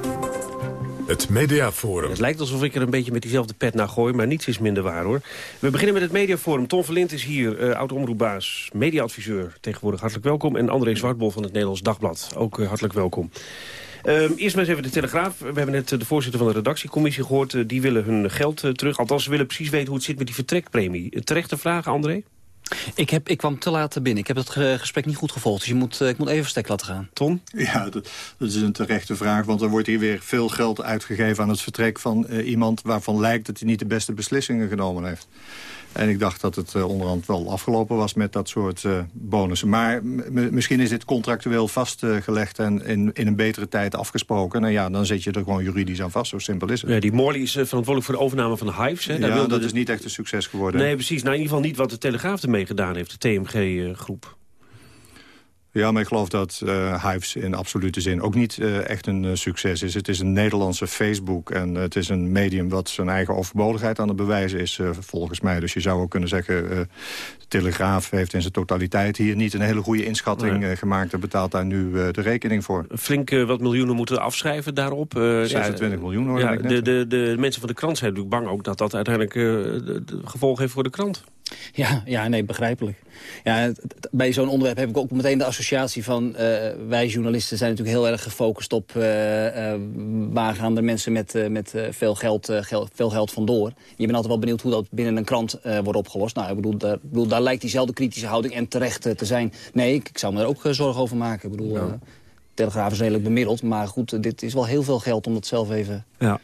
Het Mediaforum. Het lijkt alsof ik er een beetje met diezelfde pet naar gooi, maar niets is minder waar hoor. We beginnen met het Mediaforum. Ton Verlint is hier, uh, oud-omroepbaas, mediaadviseur. Tegenwoordig hartelijk welkom. En André Zwartbol van het Nederlands Dagblad. Ook uh, hartelijk welkom. Um, eerst maar eens even de Telegraaf. We hebben net de voorzitter van de redactiecommissie gehoord. Die willen hun geld terug. Althans, ze willen precies weten hoe het zit met die vertrekpremie. Terechte vragen, André? Ik, heb, ik kwam te laat binnen. Ik heb het gesprek niet goed gevolgd. Dus je moet, ik moet even verstek laten gaan. Ton? Ja, dat, dat, is een terechte vraag. Want er wordt hier weer veel geld uitgegeven aan het vertrek van uh, iemand... waarvan lijkt dat hij niet de beste beslissingen genomen heeft. En ik dacht dat het uh, onderhand wel afgelopen was met dat soort uh, bonussen. Maar misschien is dit contractueel vastgelegd en in, in een betere tijd afgesproken. Nou ja, dan zit je er gewoon juridisch aan vast. Zo simpel is het. Ja, die Morley is verantwoordelijk voor de overname van de Hives. Hè? Daar ja, dat is niet echt een succes geworden. Nee, precies. Nou, in ieder geval niet wat de Telegraaf ermee gedaan heeft. De TMG-groep. Ja, maar ik geloof dat uh, Hives in absolute zin ook niet uh, echt een uh, succes is. Het is een Nederlandse Facebook en het is een medium wat zijn eigen overbodigheid aan het bewijzen is, volgens mij. Dus je zou ook kunnen zeggen, de Telegraaf heeft in zijn totaliteit hier niet een hele goede inschatting nee. gemaakt en betaalt daar nu de rekening voor. Flink wat miljoenen moeten afschrijven daarop. 26 miljoen hoor ja, de, de, de, mensen van de krant zijn natuurlijk bang ook dat dat uiteindelijk gevolg heeft voor de krant. Ja, ja nee, begrijpelijk. Ja, bij zo'n onderwerp heb ik ook meteen de associatie van... Uh, wij journalisten zijn natuurlijk heel erg gefocust op... Uh, uh, waar gaan de mensen met, met veel, geld, veel geld vandoor. Je bent altijd wel benieuwd hoe dat binnen een krant wordt opgelost. Nou, ik bedoel, daar, bedoel, daar lijkt diezelfde kritische houding en terecht te zijn. Nee, ik, ik zou me er ook zorgen over maken. Ik bedoel, ja. Telegraaf is redelijk bemiddeld. Maar goed, dit is wel heel veel geld om het zelf even... Ja. Uh,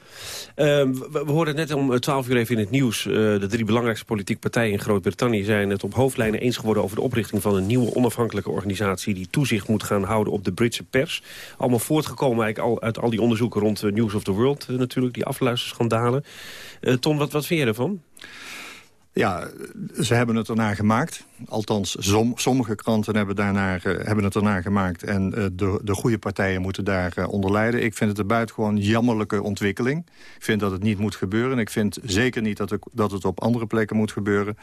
we, we hoorden net om 12 uur even in het nieuws. Uh, de drie belangrijkste politieke partijen in Groot-Brittannië... zijn het op hoofdlijnen eens geworden over de oprichting van een nieuwe onafhankelijke organisatie... die toezicht moet gaan houden op de Britse pers. Allemaal voortgekomen eigenlijk al, uit al die onderzoeken rond uh, News of the World uh, natuurlijk. Die afluisterschandalen. Tom, wat, wat vind je ervan? Ja, ze hebben het ernaar gemaakt. Althans, som, sommige kranten hebben, daarnaar, uh, hebben het ernaar gemaakt. En uh, de, de goede partijen moeten daar uh, onder leiden. Ik vind het een buitengewoon jammerlijke ontwikkeling. Ik vind dat het niet moet gebeuren. Ik vind zeker niet dat, ik, dat het op andere plekken moet gebeuren.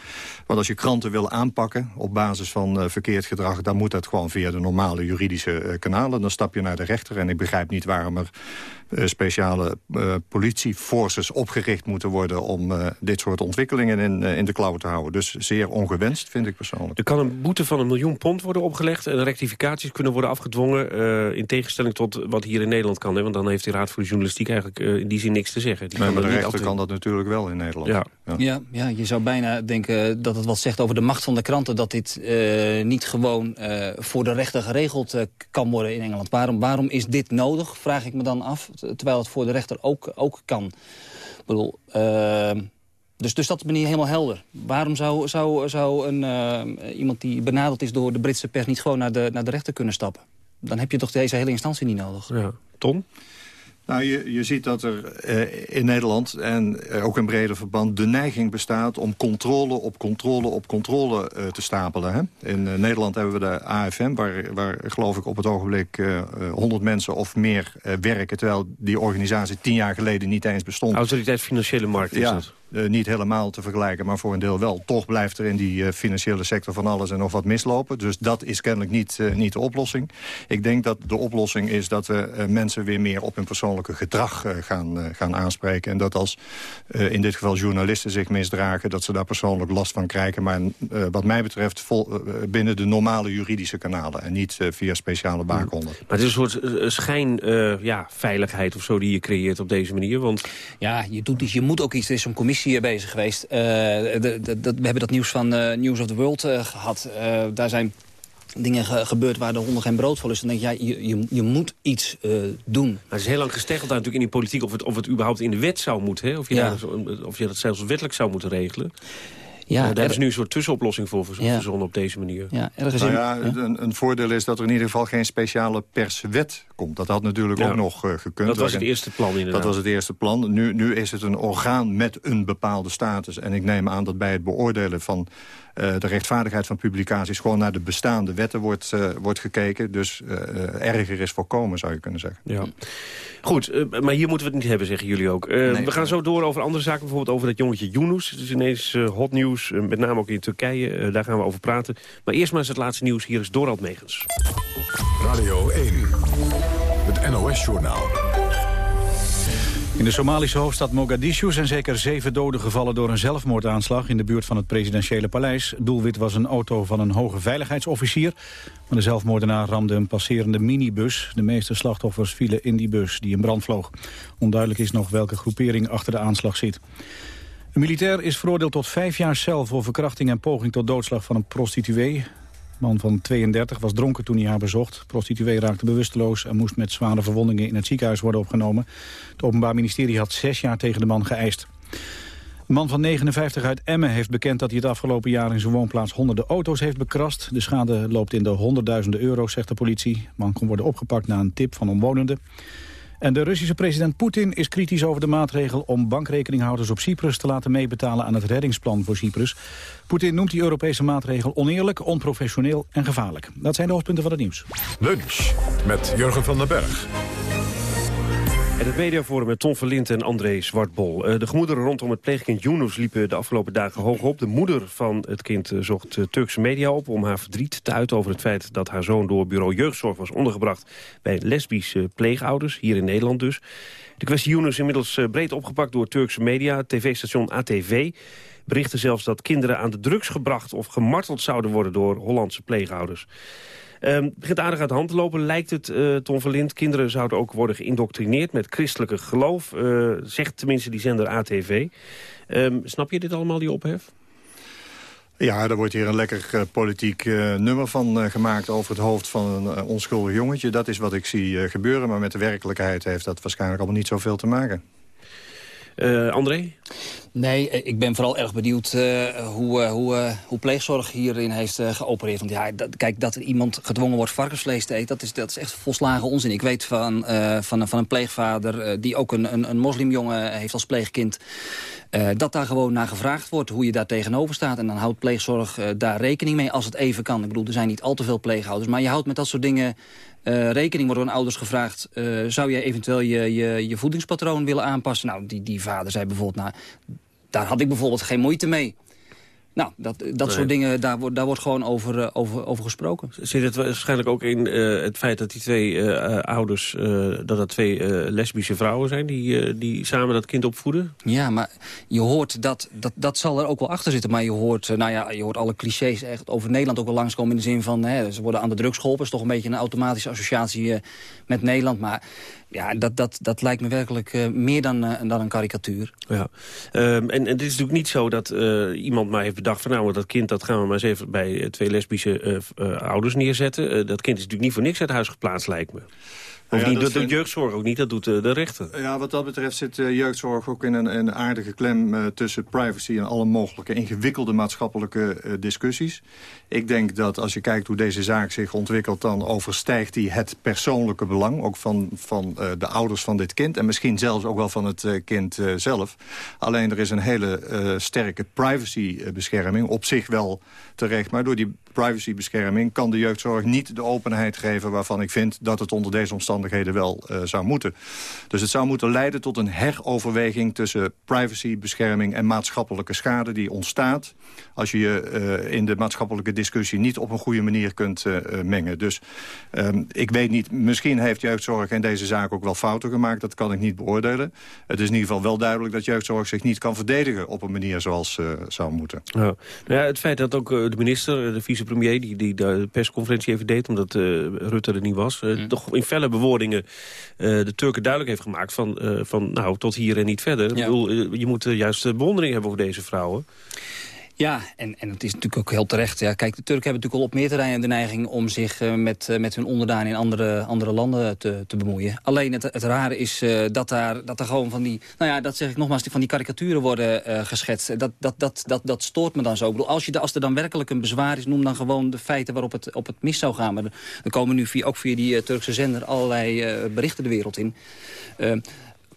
Want als je kranten wil aanpakken op basis van verkeerd gedrag... dan moet dat gewoon via de normale juridische kanalen. Dan stap je naar de rechter. En ik begrijp niet waarom er speciale politieforces opgericht moeten worden... om dit soort ontwikkelingen in, in de klauwen te houden. Dus zeer ongewenst, vind ik persoonlijk. Er kan een boete van een miljoen pond worden opgelegd... en rectificaties kunnen worden afgedwongen... Uh, in tegenstelling tot wat hier in Nederland kan. Hè? Want dan heeft de Raad voor de Journalistiek eigenlijk uh, in die zin niks te zeggen. Die nee, maar de rechter kan dat natuurlijk wel in Nederland. Ja. Ja. ja. Ja, je zou bijna denken dat het wat zegt over de macht van de kranten... dat dit uh, niet gewoon voor de rechter geregeld kan worden in Engeland. Waarom, waarom is dit nodig, vraag ik me dan af. Terwijl het voor de rechter ook, ook kan. Ik bedoel... Dus, dus dat is niet helemaal helder. Waarom zou, zou, zou een, uh, iemand die benaderd is door de Britse pers... niet gewoon naar de, naar de rechter kunnen stappen? Dan heb je toch deze hele instantie niet nodig. Ja. Tom? Nou, je, je ziet dat er eh, in Nederland en eh, ook in breder verband... de neiging bestaat om controle op controle op controle eh, te stapelen. Hè? In Nederland hebben we de AFM, waar, waar geloof ik op het ogenblik 100 mensen of meer werken... terwijl die organisatie tien jaar geleden niet eens bestond. Autoriteit Financiële Markt is ja. het. Uh, niet helemaal te vergelijken, maar voor een deel wel. Toch blijft er in die uh, financiële sector van alles en nog wat mislopen. Dus dat is kennelijk niet, uh, niet de oplossing. Ik denk dat de oplossing is dat we mensen weer meer op hun persoonlijke gedrag gaan, gaan aanspreken. En dat als in dit geval journalisten zich misdragen... dat ze daar persoonlijk last van krijgen. Maar wat mij betreft vol, binnen de normale juridische kanalen. En niet via speciale baakhonden. Maar het is een soort schijnveiligheid ja, veiligheid of zo die je creëert op deze manier. Want... Ja, je, doet iets, je moet ook iets. Er is zo'n commissie hier bezig geweest. Uh, de, de, de, we hebben dat nieuws van uh, News of the World uh, gehad. daar zijn dingen ge gebeurt waar de honden geen brood voor is... dan denk je, ja, je, je, je moet iets uh, doen. Maar het is heel lang gesteggeld natuurlijk in die politiek... of het, of het überhaupt in de wet zou moeten. Hè? Of, je ja. daar, of je dat zelfs wettelijk zou moeten regelen. Ja, uh, daar is nu een soort tussenoplossing voor verzonnen ja. op deze manier. Ja, ergens nou ja, een, een, voordeel is dat er in ieder geval geen speciale perswet komt. Dat had natuurlijk ook nog uh, gekund. Dat was het eerste plan inderdaad. Dat was het eerste plan. Nu, nu is het een orgaan met een bepaalde status. En ik neem aan dat bij het beoordelen van uh, de rechtvaardigheid van publicaties... gewoon naar de bestaande wetten wordt, uh, wordt gekeken. Dus uh, erger is voorkomen, zou je kunnen zeggen. Ja. Goed, maar hier moeten we het niet hebben, zeggen jullie ook. Nee, we gaan zo door over andere zaken. Bijvoorbeeld over dat jongetje Yunus. Het is ineens hot nieuws, met name ook in Turkije. daar gaan we over praten. Maar eerst maar eens het laatste nieuws. Hier is Dorald Megens. Radio 1, het NOS-journaal. In de Somalische hoofdstad Mogadishu zijn zeker zeven doden gevallen door een zelfmoordaanslag in de buurt van het presidentiële paleis. Doelwit was een auto van een hoge veiligheidsofficier. Maar de zelfmoordenaar ramde een passerende minibus. De meeste slachtoffers vielen in die bus die in brand vloog. Onduidelijk is nog welke groepering achter de aanslag zit. Een militair is veroordeeld tot vijf jaar cel voor verkrachting en poging tot doodslag van een prostituee man van 32 was dronken toen hij haar bezocht. Prostituee raakte bewusteloos en moest met zware verwondingen in het ziekenhuis worden opgenomen. Het Openbaar Ministerie had zes jaar tegen de man geëist. Een man van 59 uit Emmen heeft bekend dat hij het afgelopen jaar in zijn woonplaats honderden auto's heeft bekrast. De schade loopt in de honderdduizenden euro's, zegt de politie. De man kon worden opgepakt na een tip van omwonenden. En de Russische president Poetin is kritisch over de maatregel om bankrekeninghouders op Cyprus te laten meebetalen aan het reddingsplan voor Cyprus. Poetin noemt die Europese maatregel oneerlijk, onprofessioneel en gevaarlijk. Dat zijn de hoofdpunten van het nieuws. Lunch met Jurgen van den Berg. En het mediaforum met Ton Verlint en André Zwartbol. Eh, de gemoederen rondom het pleegkind Yunus liepen de afgelopen dagen hoog op. De moeder van het kind eh, zocht eh, Turkse media op om haar verdriet te uiten over het feit dat haar zoon door bureau jeugdzorg was ondergebracht bij lesbische pleegouders, hier in Nederland dus. De kwestie Yunus inmiddels breed opgepakt door Turkse media, tv-station ATV berichten zelfs dat kinderen aan de drugs gebracht of gemarteld zouden worden door Hollandse pleegouders. Um, het begint aardig uit de hand te lopen, lijkt het, uh, Ton Verlind. Kinderen zouden ook worden geïndoctrineerd met christelijke geloof. Uh, zegt tenminste die zender ATV. Ehm, snap je dit allemaal, die ophef? Ja, er wordt hier een lekker uh, politiek nummer van gemaakt over het hoofd van een onschuldig jongetje. Dat is wat ik zie gebeuren, maar met de werkelijkheid heeft dat waarschijnlijk allemaal niet zoveel te maken. André? Nee, eh, ik ben vooral erg benieuwd uh, hoe, hoe, hoe pleegzorg hierin heeft geopereerd. Want ja, dat, kijk, dat er iemand gedwongen wordt varkensvlees te eten... dat is, dat is echt volslagen onzin. Ik weet van, van, van een pleegvader die ook een, een, een moslimjongen heeft als pleegkind... dat daar gewoon naar gevraagd wordt, hoe je daar tegenover staat. En dan houdt pleegzorg daar rekening mee als het even kan. Ik bedoel, er zijn niet al te veel pleeghouders. Maar je houdt met dat soort dingen uh, rekening wordt door ouders gevraagd... Uh, zou je eventueel je, je, je voedingspatroon willen aanpassen? Nou, die, die vader zei bijvoorbeeld... Nou, daar had ik bijvoorbeeld geen moeite mee. Nou, dat, dat soort dingen, daar, wordt daar wordt gewoon over, uh, over, over gesproken. Zit het waarschijnlijk ook in uh, het feit dat die twee uh, ouders... dat dat twee lesbische vrouwen zijn die, die samen dat kind opvoeden? Ja, maar je hoort dat, dat... Dat zal er ook wel achter zitten. Maar je hoort, nou ja, je hoort alle clichés echt over Nederland ook wel langskomen... in de zin van, hè, ze worden aan de drugs geholpen. is toch een beetje een automatische associatie met Nederland. Maar ja, dat, dat, dat lijkt me werkelijk uh, meer dan, uh, dan een karikatuur. Ja. Um, en, en het is natuurlijk niet zo dat uh, iemand maar heeft bedacht... van nou, dat kind dat gaan we maar eens even bij twee lesbische ouders neerzetten. dat kind is natuurlijk niet voor niks uit huis geplaatst, lijkt me. Of niet, dat doet jeugdzorg ook niet, dat doet de rechter. Ja, wat dat betreft zit jeugdzorg ook in een, een aardige klem... tussen privacy en alle mogelijke ingewikkelde maatschappelijke discussies. Ik denk dat als je kijkt hoe deze zaak zich ontwikkelt... dan overstijgt hij het persoonlijke belang, ook van, van de ouders van dit kind... en misschien zelfs ook wel van het kind zelf. Alleen er is een hele sterke privacybescherming, op zich wel terecht... maar door die privacybescherming kan de jeugdzorg niet de openheid geven... waarvan ik vind dat het onder deze omstandigheden wel zou moeten. Dus het zou moeten leiden tot een heroverweging... tussen privacybescherming en maatschappelijke schade die ontstaat... als je je in de maatschappelijke discussie niet op een goede manier kunt uh, mengen. Dus um, ik weet niet, misschien heeft jeugdzorg in deze zaak ook wel fouten gemaakt. Dat kan ik niet beoordelen. Het is in ieder geval wel duidelijk dat jeugdzorg zich niet kan verdedigen op een manier zoals zou moeten. Ja. Nou ja, het feit dat ook de minister, de vicepremier, die, die de persconferentie even deed, omdat Rutte er niet was, mm. toch in felle bewoordingen de Turken duidelijk heeft gemaakt van, van nou, tot hier en niet verder. Ja. Ik bedoel, je moet juist bewondering hebben voor deze vrouwen. Ja, en, en het is natuurlijk ook heel terecht. Ja, kijk, de Turken hebben natuurlijk al op meer terreinen de neiging... om zich uh, met, uh, met hun onderdaan in andere, andere landen te, te bemoeien. Alleen het, het rare is uh, dat, daar, dat er gewoon van die... Nou ja, dat zeg ik nogmaals, van die karikaturen worden geschetst. Dat, dat, dat, dat, dat stoort me dan zo. Ik bedoel, als, je als er dan werkelijk een bezwaar is... noem dan gewoon de feiten waarop het, op het mis zou gaan. Maar er komen nu via, ook via die Turkse zender allerlei berichten de wereld in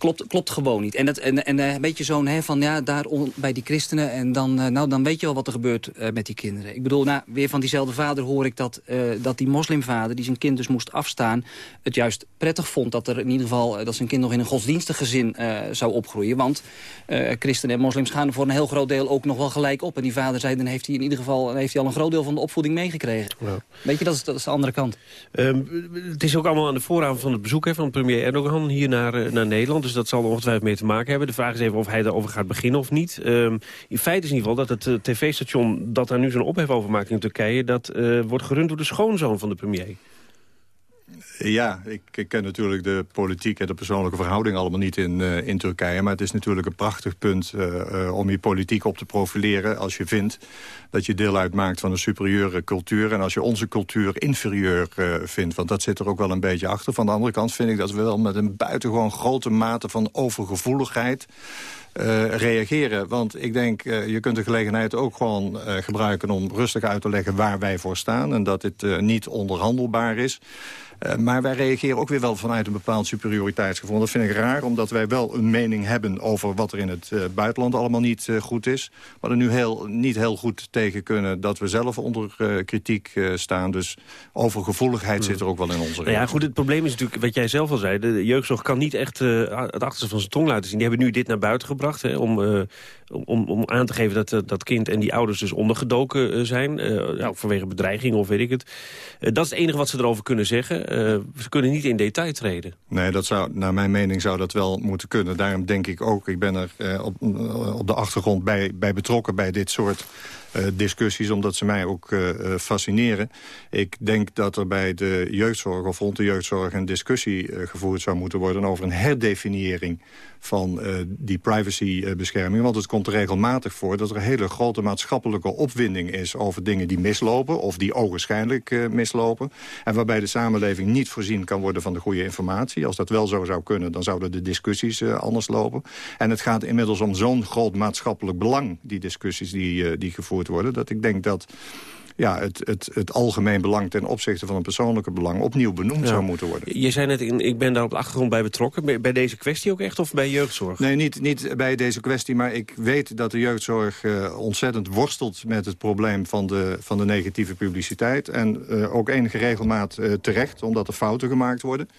klopt, klopt gewoon niet. En, dat, en, en een beetje zo'n van, ja, daar bij die christenen... en dan, uh, nou, dan weet je wel wat er gebeurt uh, met die kinderen. Ik bedoel, nou, weer van diezelfde vader hoor ik dat, uh, dat die moslimvader... die zijn kind dus moest afstaan, het juist prettig vond... dat er in ieder geval dat zijn kind nog in een godsdienstig gezin zou opgroeien. Want christenen en moslims gaan er voor een heel groot deel ook nog wel gelijk op. En die vader zei, dan heeft hij in ieder geval heeft hij al een groot deel van de opvoeding meegekregen. Weet je, dat is, dat is de andere kant. Um, het is ook allemaal aan de vooravond van het bezoek hè, van premier Erdogan hier naar, naar Nederland. Dus dus dat zal er ongetwijfeld mee te maken hebben. De vraag is even of hij erover gaat beginnen of niet. Um, in feite is in ieder geval dat het uh, tv-station... dat daar nu zo'n ophef over maakt in Turkije... dat uh, wordt gerund door de schoonzoon van de premier. Ja, ik, ik, ken natuurlijk de politiek en de persoonlijke verhouding allemaal niet in, uh, in Turkije. Maar het is natuurlijk een prachtig punt uh, uh, om je politiek op te profileren... als je vindt dat je deel uitmaakt van een superieure cultuur... en als je onze cultuur inferieur vindt. Want dat zit er ook wel een beetje achter. Van de andere kant vind ik dat we wel met een buitengewoon grote mate van overgevoeligheid... Reageren. Want ik denk, je kunt de gelegenheid ook gewoon gebruiken... om rustig uit te leggen waar wij voor staan... en dat dit niet onderhandelbaar is. Uh, maar wij reageren ook weer wel vanuit een bepaald superioriteitsgevoel. Dat vind ik raar, omdat wij wel een mening hebben over wat er in het uh, buitenland allemaal niet uh, goed is. Maar er nu heel, niet heel goed tegen kunnen dat we zelf onder kritiek staan. Dus overgevoeligheid hmm. zit er ook wel in onze nou Ja, goed, het probleem is natuurlijk, wat jij zelf al zei, de jeugdzorg kan niet echt het achterste van zijn tong laten zien. Die hebben nu dit naar buiten gebracht, hè, om, om, om aan te geven dat dat kind en die ouders dus ondergedoken zijn. Nou, vanwege bedreiging of weet ik het. dat is het enige wat ze erover kunnen zeggen. Uh, ze kunnen niet in detail treden. Nee, dat zou, naar mijn mening zou dat wel moeten kunnen. Daarom denk ik ook, ik ben er uh, op, uh, op de achtergrond bij, bij betrokken bij dit soort discussies, omdat ze mij ook fascineren. Ik denk dat er bij de jeugdzorg of rond de jeugdzorg een discussie gevoerd zou moeten worden over een herdefiniëring van uh, die privacybescherming. Want het komt er regelmatig voor dat er een hele grote maatschappelijke opwinding is... over dingen die mislopen of die ogenschijnlijk uh, mislopen. En waarbij de samenleving niet voorzien kan worden van de goede informatie. Als dat wel zo zou kunnen, dan zouden de discussies anders lopen. En het gaat inmiddels om zo'n groot maatschappelijk belang... die discussies die, die gevoerd worden, dat ik denk dat ja, het, het, het algemeen belang ten opzichte van een persoonlijke belang opnieuw benoemd ja. zou moeten worden. Je zei net, ik ben daar op de achtergrond bij betrokken. Bij deze kwestie ook echt of bij jeugdzorg? Nee, niet, niet bij deze kwestie, maar ik weet dat de jeugdzorg uh, ontzettend worstelt met het probleem van de, van de negatieve publiciteit. En uh, ook enige regelmaat uh, terecht, omdat er fouten gemaakt worden.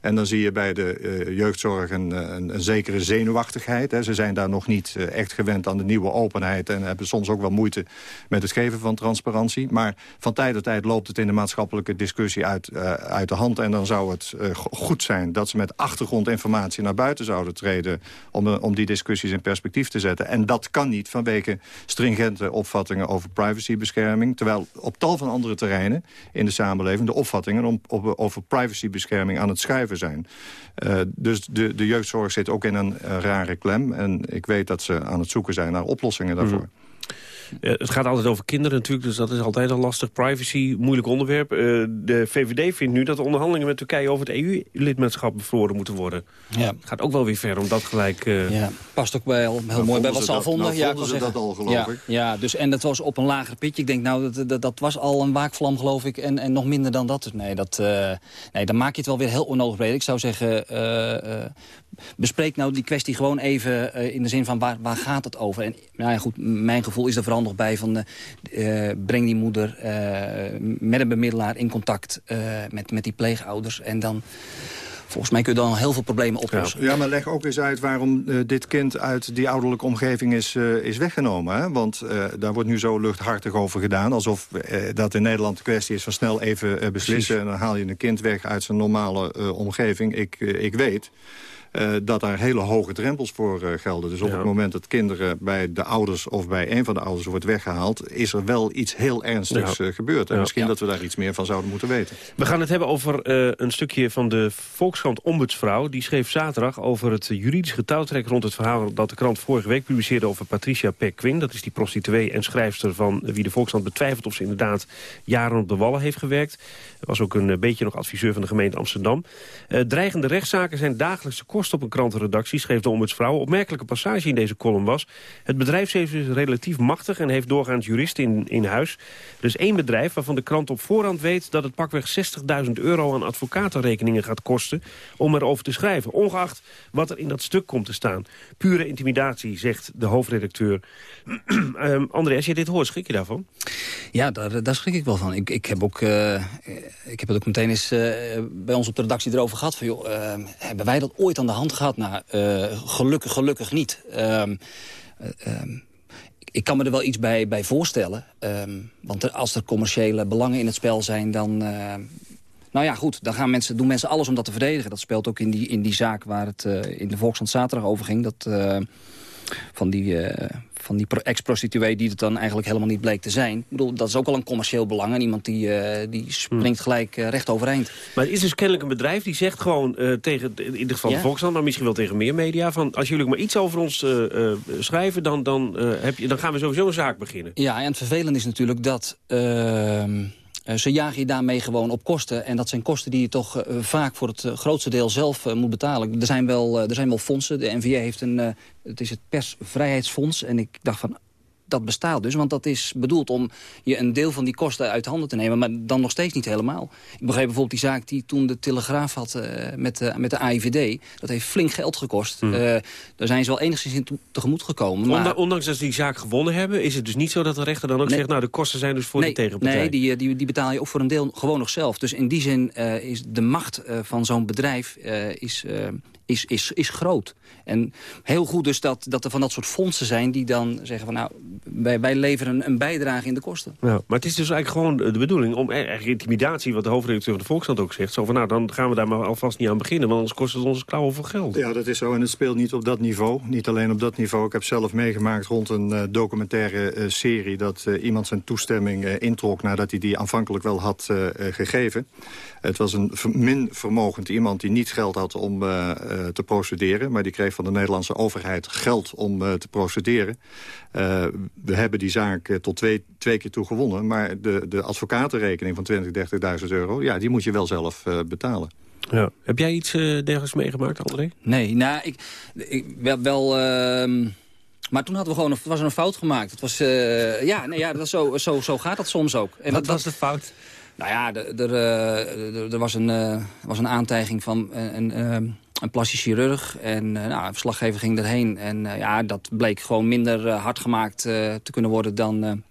En dan zie je bij de jeugdzorg een, een, een, zekere zenuwachtigheid. Hè. Ze zijn daar nog niet echt gewend aan de nieuwe openheid en hebben soms ook wel moeite met het geven van transparantie. Maar van tijd tot tijd loopt het in de maatschappelijke discussie uit, uh, uit de hand. En dan zou het uh, goed zijn dat ze met achtergrondinformatie naar buiten zouden treden... Om, uh, om die discussies in perspectief te zetten. En dat kan niet vanwege stringente opvattingen over privacybescherming. Terwijl op tal van andere terreinen in de samenleving... de opvattingen om, op, over privacybescherming aan het schuiven zijn. dus de, de jeugdzorg zit ook in een rare klem. En ik weet dat ze aan het zoeken zijn naar oplossingen daarvoor. Mm. Uh, het gaat altijd over kinderen natuurlijk, dus dat is altijd al lastig. Privacy, moeilijk onderwerp. Uh, de VVD vindt nu dat de onderhandelingen met Turkije over het EU-lidmaatschap bevroren moeten worden. Ja. Het gaat ook wel weer ver om dat gelijk... Uh... Ja, past ook wel heel nou, mooi bij wat ze al vonden. Nou, ja, vonden ze dat al, geloof ja, ik. Ja, dus, en dat was op een lager pitje. Ik denk, nou, dat, dat, dat was al een waakvlam, geloof ik. En, en nog minder dan dat. Dus nee, dat, nee, dan maak je het wel weer heel onnodig breed. Ik zou zeggen, bespreek nou die kwestie gewoon even uh, in de zin van waar, waar gaat het over? En nou ja, goed, mijn gevoel is er vooral nog bij van uh, breng die moeder uh, met een bemiddelaar in contact met, met die pleegouders. En dan Volgens mij kun je dan heel veel problemen oplossen. Ja, maar leg ook eens uit waarom uh, dit kind uit die ouderlijke omgeving is, uh, is weggenomen. Hè? Want uh, daar wordt nu zo luchthartig over gedaan. Alsof dat in Nederland de kwestie is van snel even beslissen. Precies. En dan haal je een kind weg uit zijn normale omgeving. Ik, ik weet uh, dat daar hele hoge drempels voor uh, gelden. Dus op ja. het moment dat kinderen bij de ouders of bij een van de ouders wordt weggehaald... is er wel iets heel ernstigs ja. uh, gebeurd. En misschien dat we daar iets meer van zouden moeten weten. We gaan het hebben over een stukje van de Volkskrant Ombudsvrouw. Die schreef zaterdag over het juridisch getouwtrek rond het verhaal... dat de krant vorige week publiceerde over Patricia Peck-Quinn. Dat is die prostituee en schrijfster van wie de Volkskrant betwijfelt... of ze inderdaad jaren op de wallen heeft gewerkt. Was ook een beetje nog adviseur van de gemeente Amsterdam. dreigende rechtszaken zijn dagelijkse kosten op een krantenredactie, schreef de ombudsvrouw. Opmerkelijke passage in deze column was... het bedrijfsleven is relatief machtig en heeft doorgaans juristen in, in huis. Is één bedrijf waarvan de krant op voorhand weet... dat het pakweg 60.000 euro aan advocatenrekeningen gaat kosten... om erover te schrijven, ongeacht wat er in dat stuk komt te staan. Pure intimidatie, zegt de hoofdredacteur. um, André, als je dit hoort, schrik je daarvan? Ja, daar, daar schrik ik wel van. Ik, ik, heb, ook, uh, ik heb het ook meteen eens uh, bij ons op de redactie erover gehad. Van, joh, uh, hebben wij dat ooit aan de hand gehad? Nou, gelukkig, gelukkig niet. Um, um, ik kan me er wel iets bij, bij voorstellen. Um, want als er commerciële belangen in het spel zijn, dan... nou ja, goed, dan gaan mensen, doen mensen alles om dat te verdedigen. Dat speelt ook in die, in die zaak waar het in de Volkskrant zaterdag over ging. Dat, van die, van die ex-prostituee die het dan eigenlijk helemaal niet bleek te zijn. Ik bedoel, dat is ook al een commercieel belang. En iemand die, uh, die springt hmm. gelijk uh, recht overeind. Maar het is dus kennelijk een bedrijf die zegt gewoon tegen, in dit geval ja? de Volkskrant... maar misschien wel tegen meer media, van als jullie maar iets over ons schrijven... Dan, dan, heb je, dan gaan we sowieso een zaak beginnen. Ja, en het vervelende is natuurlijk dat... Uh, ze jagen je daarmee gewoon op kosten. En dat zijn kosten die je toch uh, vaak voor het uh, grootste deel zelf moet betalen. Er zijn, wel, er zijn wel fondsen. De NVA heeft een, het is het persvrijheidsfonds. En ik dacht van, dat bestaat dus. Want dat is bedoeld om je een deel van die kosten uit handen te nemen. Maar dan nog steeds niet helemaal. Ik begreep bijvoorbeeld die zaak die toen de Telegraaf had uh, met, uh, met de AIVD. Dat heeft flink geld gekost. Hmm. Uh, daar zijn ze wel enigszins in tegemoet gekomen. Maar... Ondanks dat ze die zaak gewonnen hebben... is het dus niet zo dat de rechter dan ook nee. zegt... nou, de kosten zijn dus voor nee, de tegenpartij. Nee, die, die, die betaal je ook voor een deel gewoon nog zelf. Dus in die zin is de macht van zo'n bedrijf... is, is, is, is groot. En heel goed dus dat, dat er van dat soort fondsen zijn die dan zeggen van nou, wij, wij leveren een, een bijdrage in de kosten. Ja, maar het is dus eigenlijk gewoon de bedoeling om eigenlijk intimidatie, wat de hoofdredacteur van de Volkskrant ook zegt, zo van nou, dan gaan we daar maar alvast niet aan beginnen, want anders kost het onze klauwen veel geld. Ja, dat is zo en het speelt niet op dat niveau, niet alleen op dat niveau. Ik heb zelf meegemaakt rond een uh, documentaire uh, serie dat uh, iemand zijn toestemming introk nadat hij die aanvankelijk wel had gegeven. Het was een min vermogend iemand die niet geld had om te procederen, maar die kreeg van de Nederlandse overheid geld om uh, te procederen. Uh, we hebben die zaak tot twee, twee keer toe gewonnen. Maar de, de advocatenrekening van 20.000, 30.000 euro... ja, die moet je wel zelf betalen. Ja. Heb jij iets dergelijks meegemaakt, André? Nee, nou, ik, ik wel... wel ehm, maar toen hadden we gewoon, was er een fout gemaakt. Het was, ja, nee, ja dat zo, zo, zo gaat dat soms ook. En Wat was de fout? Nou ja, er, er was, een, was een aantijging van een, een, plastisch chirurg. En uh, nou, een verslaggever ging erheen. En uh, ja, dat bleek gewoon minder uh, hard gemaakt te kunnen worden dan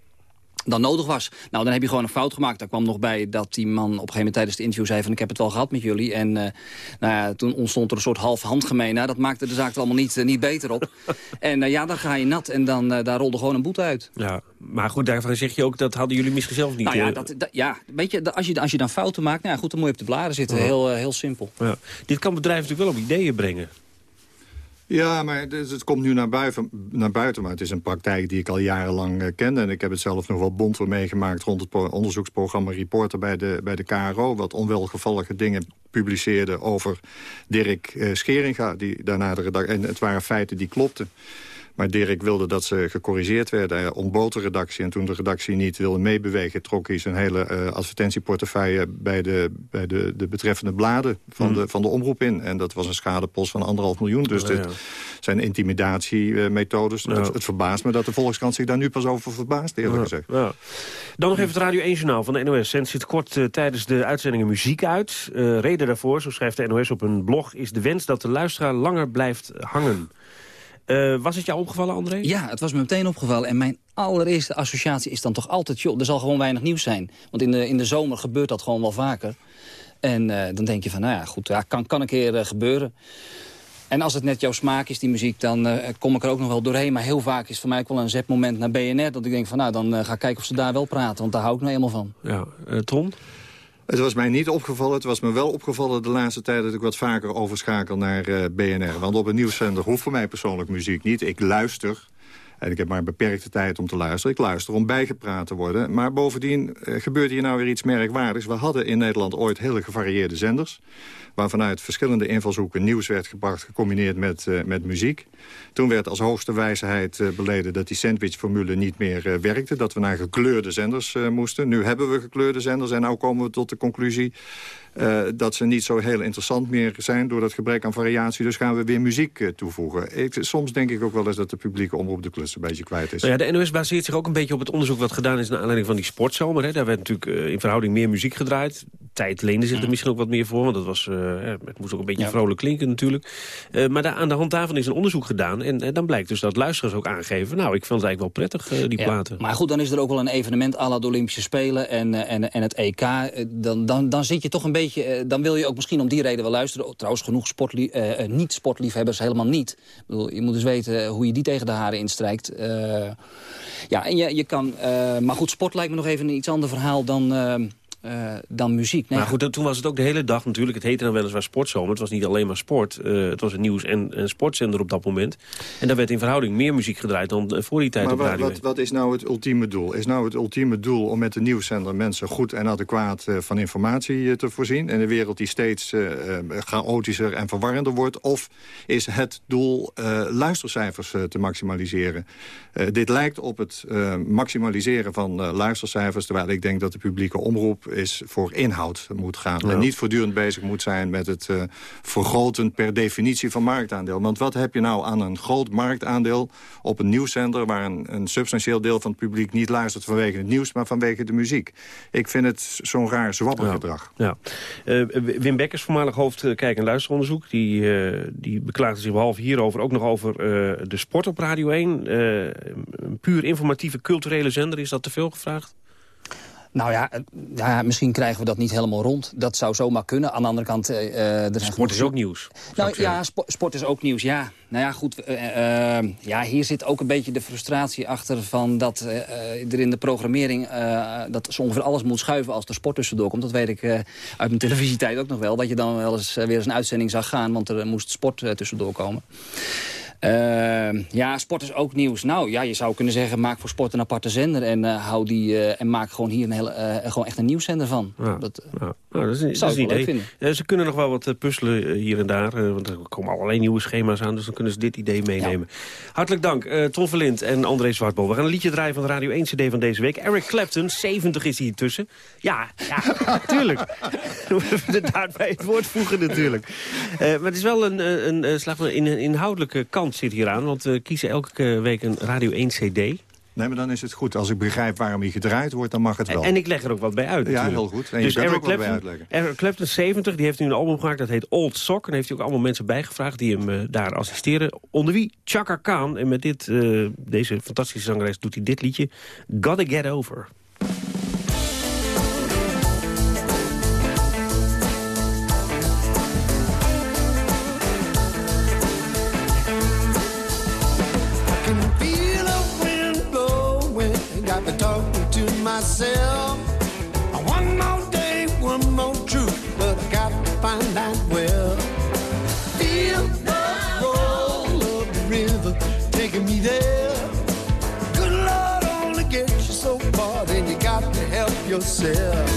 dan nodig was. Nou, dan heb je gewoon een fout gemaakt. Daar kwam nog bij dat die man op een gegeven moment tijdens het interview zei van... ik heb het wel gehad met jullie. En uh, nou ja, toen ontstond er een soort half handgemeen. Nou, dat maakte de zaak er allemaal niet, uh, niet beter op. en uh, ja, dan ga je nat en dan daar rolde gewoon een boete uit. Ja, maar goed, daarvan zeg je ook, dat hadden jullie misschien zelf niet. Nou ja, dat, dat, ja weet je, als, je, als je dan fouten maakt, nou ja, goed, dan moet je op de bladen zitten. Heel, heel simpel. Ja. Dit kan bedrijven natuurlijk wel op ideeën brengen. Ja, maar het, komt nu naar buiten. Maar het is een praktijk die ik al jarenlang uh, kende. En ik heb het zelf nog wel bond meegemaakt... rond het onderzoeksprogramma Reporter bij de, bij de KRO... wat onwelgevallige dingen publiceerde over Dirk uh, Scheringa. Die daarna de en het waren feiten die klopten. Maar Dirk wilde dat ze gecorrigeerd werden. Hij ontbood de redactie. En toen de redactie niet wilde meebewegen... trok hij zijn hele uh, advertentieportefeuille... bij, de, bij de, de betreffende bladen van, mm. de, van de omroep in. En dat was een schadepost van anderhalf miljoen. Dus dit zijn intimidatiemethodes. Het, het, verbaast me dat de Volkskrant zich daar nu pas over verbaast, eerlijk gezegd. Dan nog even het Radio 1-journaal van de NOS. Zendt zit kort uh, tijdens de uitzendingen muziek uit. Uh, reden daarvoor, zo schrijft de NOS op een blog... is de wens dat de luisteraar langer blijft hangen. Uh, was het jou opgevallen, André? Ja, het was me meteen opgevallen. En mijn allereerste associatie is dan toch altijd... joh, er zal gewoon weinig nieuws zijn. Want in de, in de zomer gebeurt dat gewoon wel vaker. En uh, dan denk je van, nou ja, goed, ja, kan, kan een keer uh, gebeuren. En als het net jouw smaak is, die muziek, dan uh, kom ik er ook nog wel doorheen. Maar heel vaak is voor mij ook wel een zetmoment naar BNR... dat ik denk van, nou, dan ga ik kijken of ze daar wel praten. Want daar hou ik nou eenmaal van. Ja, Ton? Het was mij niet opgevallen. Het was me wel opgevallen de laatste tijd dat ik wat vaker overschakel naar eh, BNR. Want op een nieuwszender hoeft voor mij persoonlijk muziek niet. Ik luister. En ik heb maar beperkte tijd om te luisteren. Ik luister om bijgepraat te worden. Maar bovendien uh, gebeurt hier nou weer iets merkwaardigs. We hadden in Nederland ooit hele gevarieerde zenders waar vanuit verschillende invalshoeken nieuws werd gebracht... gecombineerd met, uh, met muziek. Toen werd als hoogste wijsheid uh, beleden dat die sandwichformule niet meer uh, werkte. Dat we naar gekleurde zenders moesten. Nu hebben we gekleurde zenders en nu komen we tot de conclusie... dat ze niet zo heel interessant meer zijn door dat gebrek aan variatie. Dus gaan we weer muziek toevoegen. Ik, soms denk ik ook wel eens dat de publieke omroep de klus een beetje kwijt is. Nou ja, de NOS baseert zich ook een beetje op het onderzoek wat gedaan is... naar aanleiding van die sportzomer. Hè. Daar werd natuurlijk in verhouding meer muziek gedraaid. Tijd leende zich er mm. misschien ook wat meer voor, want dat was eh, het moest ook een beetje vrolijk klinken natuurlijk. Uh, maar daar, aan de hand daarvan is een onderzoek gedaan. En dan blijkt dus dat luisteraars ook aangeven... nou, ik vond het eigenlijk wel prettig, uh, die ja, platen. Maar goed, dan is er ook wel een evenement à la de Olympische Spelen en, en, en het EK. Dan, dan, dan zit je toch een beetje... dan wil je ook misschien om die reden wel luisteren. Oh, trouwens, genoeg sportlie niet-sportliefhebbers helemaal niet. Ik bedoel, je moet dus weten hoe je die tegen de haren instrijkt. ja, en je, je kan... maar goed, sport lijkt me nog even een iets ander verhaal dan uh, dan muziek. Nee, maar goed, toen was het ook de hele dag natuurlijk. Het heette dan weliswaar sportzomer. Het was niet alleen maar sport. Uh, het was een nieuws- en, en sportzender op dat moment. En daar werd in verhouding meer muziek gedraaid dan voor die tijd maar op radio. Wat, wat is nou het ultieme doel? Is nou het ultieme doel om met de nieuwszender mensen goed en adequaat van informatie te voorzien? In een wereld die steeds chaotischer en verwarrender wordt? Of is het doel luistercijfers te maximaliseren? dit lijkt op het maximaliseren van luistercijfers, terwijl ik denk dat de publieke omroep is voor inhoud moet gaan. En niet voortdurend bezig moet zijn met het uh, vergroten per definitie van marktaandeel. Want wat heb je nou aan een groot marktaandeel op een nieuwszender... waar een, een substantieel deel van het publiek niet luistert vanwege het nieuws... maar vanwege de muziek. Ik vind het zo'n raar zwabbergedrag. Ja. ja. Uh, Wim Bekkers, voormalig hoofd uh, Kijk- en Luisteronderzoek... die, die beklaagde zich behalve hierover ook nog over de sport op Radio 1. een puur informatieve culturele zender, is dat te veel gevraagd? Nou ja, ja, misschien krijgen we dat niet helemaal rond. Dat zou zomaar kunnen. Aan de andere kant... Uh, er sport is ook nieuws. Nou ja, sport, sport, is ook nieuws, ja. Nou ja, goed. Uh, uh, ja, hier zit ook een beetje de frustratie achter van dat er in de programmering... dat zo ongeveer alles moet schuiven als de sport tussendoor komt. Dat weet ik uit mijn televisietijd ook nog wel. Dat je dan wel eens weer eens een uitzending zag gaan, want er moest sport tussendoor komen. Uh, ja, sport is ook nieuws. Nou ja, je zou kunnen zeggen, maak voor sport een aparte zender... en, uh, hou die, uh, en maak gewoon hier een hele, uh, gewoon echt een nieuwszender van. Ja. Dat, ja. Nou, dat is, dat is een idee. ze kunnen nog wel wat puzzelen hier en daar. want er komen allerlei nieuwe schema's aan, dus dan kunnen ze dit idee meenemen. Hartelijk dank, Ton Verlind en André Zwartbol. We gaan een liedje draaien van de Radio 1 CD van deze week. Eric Clapton, 70 is hier tussen. Ja, ja, natuurlijk. We daarbij het woord voegen natuurlijk. maar het is wel een, een, een, slag een inhoudelijke kant zit hier aan, want we kiezen elke week een Radio 1 CD. Nee, maar dan is het goed. Als ik begrijp waarom hij gedraaid wordt, dan mag het wel. En, ik leg er ook wat bij uit. Ja, heel goed. En dus Eric Clapton, Eric Clapton, 70, die heeft nu een album gemaakt dat heet Old Sock. En heeft hij ook allemaal mensen bijgevraagd die hem uh, daar assisteren. Onder wie Chaka Khan. En met dit, uh, deze fantastische zangeres doet hij dit liedje. Gotta Get Over. Myself. One more day, one more truth, but I got to find that well. Feel the roll of the river taking me there. Good Lord only gets you so far, then you got to help yourself.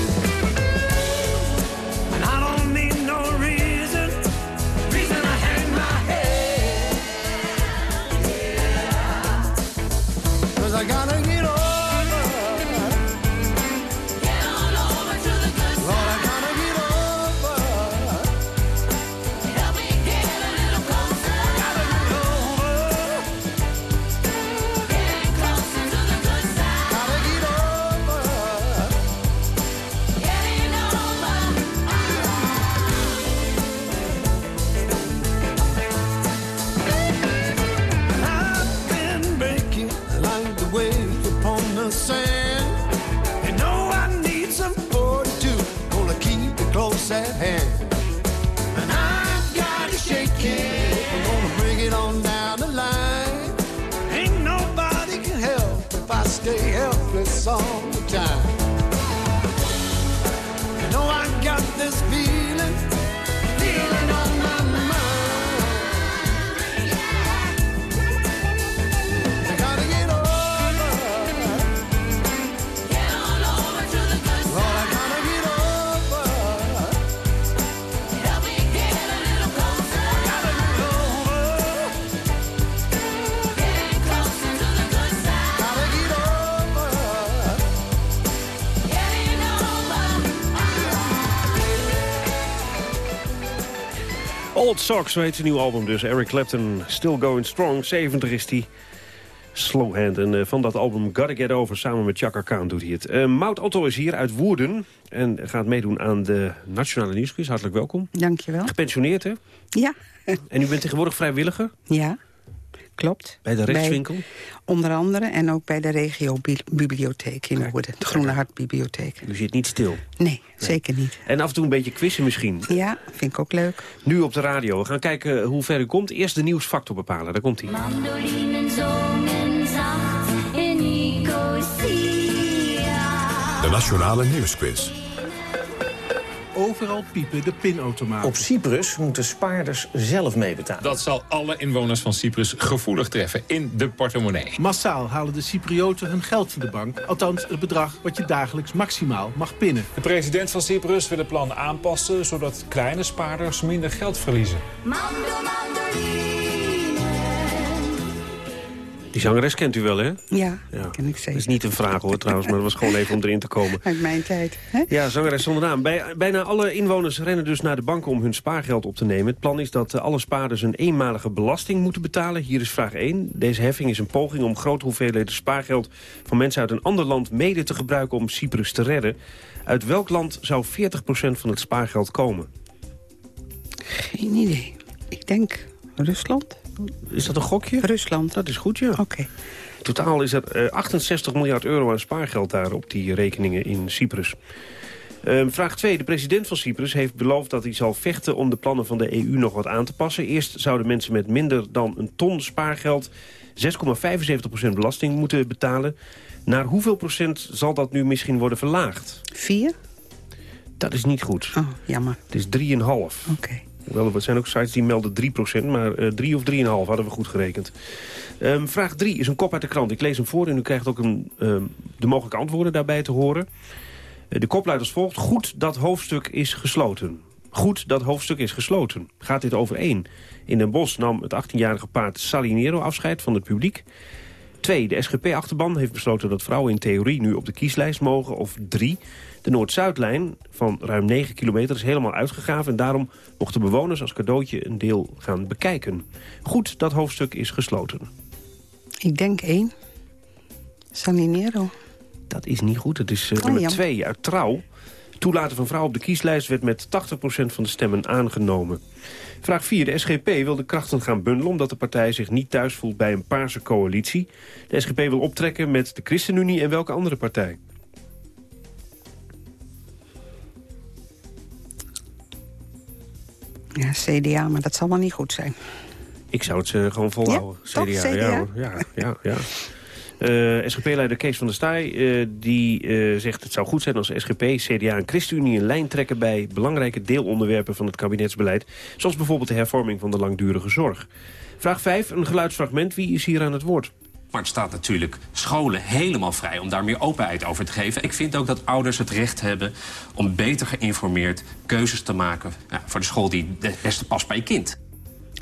Hey. Old Socks, zo heet zijn nieuw album dus. Eric Clapton, Still Going Strong. 70 is hij. Slowhand. En eh, van dat album Gotta Get Over samen met Chaka Khan doet hij het. Uh, Mout Otto is hier uit Woerden. En gaat meedoen aan de Nationale Nieuwsquiz. Hartelijk welkom. Dankjewel. Gepensioneerd, hè? Ja. En u bent tegenwoordig vrijwilliger? Ja, klopt. Bij de rechtswinkel? onder andere en ook bij de regio-bibliotheek in Woerden. De Groene Hartbibliotheek. U zit niet stil? Nee, zeker niet. En af en toe een beetje quizzen misschien? Ja, vind ik ook leuk. Nu op de radio. We gaan kijken hoe ver u komt. Eerst de nieuwsfactor bepalen. Daar komt hij. Mandolinen zongen zacht in Nicosia. De Nationale Nieuwsquiz. Overal piepen de pinautomaten. Op Cyprus moeten spaarders zelf meebetalen. Dat zal alle inwoners van Cyprus gevoelig treffen in de portemonnee. Massaal halen de Cyprioten hun geld van de bank. Althans, het bedrag wat je dagelijks maximaal mag pinnen. De president van Cyprus wil het plan aanpassen... zodat kleine spaarders minder geld verliezen. Die zangeres kent u wel, hè? Ja, ken ik zeker. Dat is niet een vraag, hoor, trouwens. Maar dat was gewoon even om erin te komen. Uit mijn tijd. Hè? Ja, zangeres zonder naam. Bij, bijna alle inwoners rennen dus naar de banken om hun spaargeld op te nemen. Het plan is dat eh, alle spaarders een eenmalige belasting moeten betalen. Hier is vraag 1. Deze heffing is een poging om grote hoeveelheden spaargeld... van mensen uit een ander land mede te gebruiken om Cyprus te redden. Uit welk land zou 40% van het spaargeld komen? Geen idee. Ik denk Rusland. Is dat een gokje? Rusland. Dat is goed, ja. Oké. Totaal is er eh, 68 miljard euro aan spaargeld daar op die rekeningen in Cyprus. Ehm, vraag 2. De president van Cyprus heeft beloofd dat hij zal vechten om de plannen van de EU nog wat aan te passen. Eerst zouden mensen met minder dan een ton spaargeld 6,75% belasting moeten betalen. Naar hoeveel procent zal dat nu misschien worden verlaagd? 4? Dat is niet goed. Oh, jammer. Het is 3,5. Oké. Wel, er zijn ook sites die melden 3%, maar uh, 3 of 3,5 hadden we goed gerekend. Um, vraag 3 is een kop uit de krant. Ik lees hem voor en u krijgt ook een, um, de mogelijke antwoorden daarbij te horen. Uh, de kop luidt als volgt. Goed dat hoofdstuk is gesloten. Goed dat hoofdstuk is gesloten. Gaat dit over één? In Den Bosch nam het 18-jarige paard Salinero afscheid van het publiek. 2. De SGP-achterban heeft besloten dat vrouwen in theorie nu op de kieslijst mogen. Of 3. De Noord-Zuidlijn van ruim 9 kilometer is helemaal uitgegraven... en daarom mochten bewoners als cadeautje een deel gaan bekijken. Goed, dat hoofdstuk is gesloten. Ik denk één. Salinero. Dat is niet goed. Het is uh, nummer 2 uit Trouw. Toelaten van vrouwen op de kieslijst werd met 80% van de stemmen aangenomen. Vraag 4. De SGP wil de krachten gaan bundelen... omdat de partij zich niet thuis voelt bij een paarse coalitie. De SGP wil optrekken met de ChristenUnie en welke andere partij? Ja, CDA, maar dat zal wel niet goed zijn. Ik zou het uh, gewoon volhouden. Ja, CDA, CDA, ja, ja, ja, ja. Uh, SGP-leider Kees van der Staaij uh, die zegt het zou goed zijn als SGP, CDA en ChristenUnie een lijn trekken bij belangrijke deelonderwerpen van het kabinetsbeleid. Zoals bijvoorbeeld de hervorming van de langdurige zorg. Vraag 5, een geluidsfragment. Wie is hier aan het woord? Maar het staat natuurlijk scholen helemaal vrij om daar meer openheid over te geven. Ik vind ook dat ouders het recht hebben om beter geïnformeerd keuzes te maken... Ja, voor de school die het beste past bij je kind.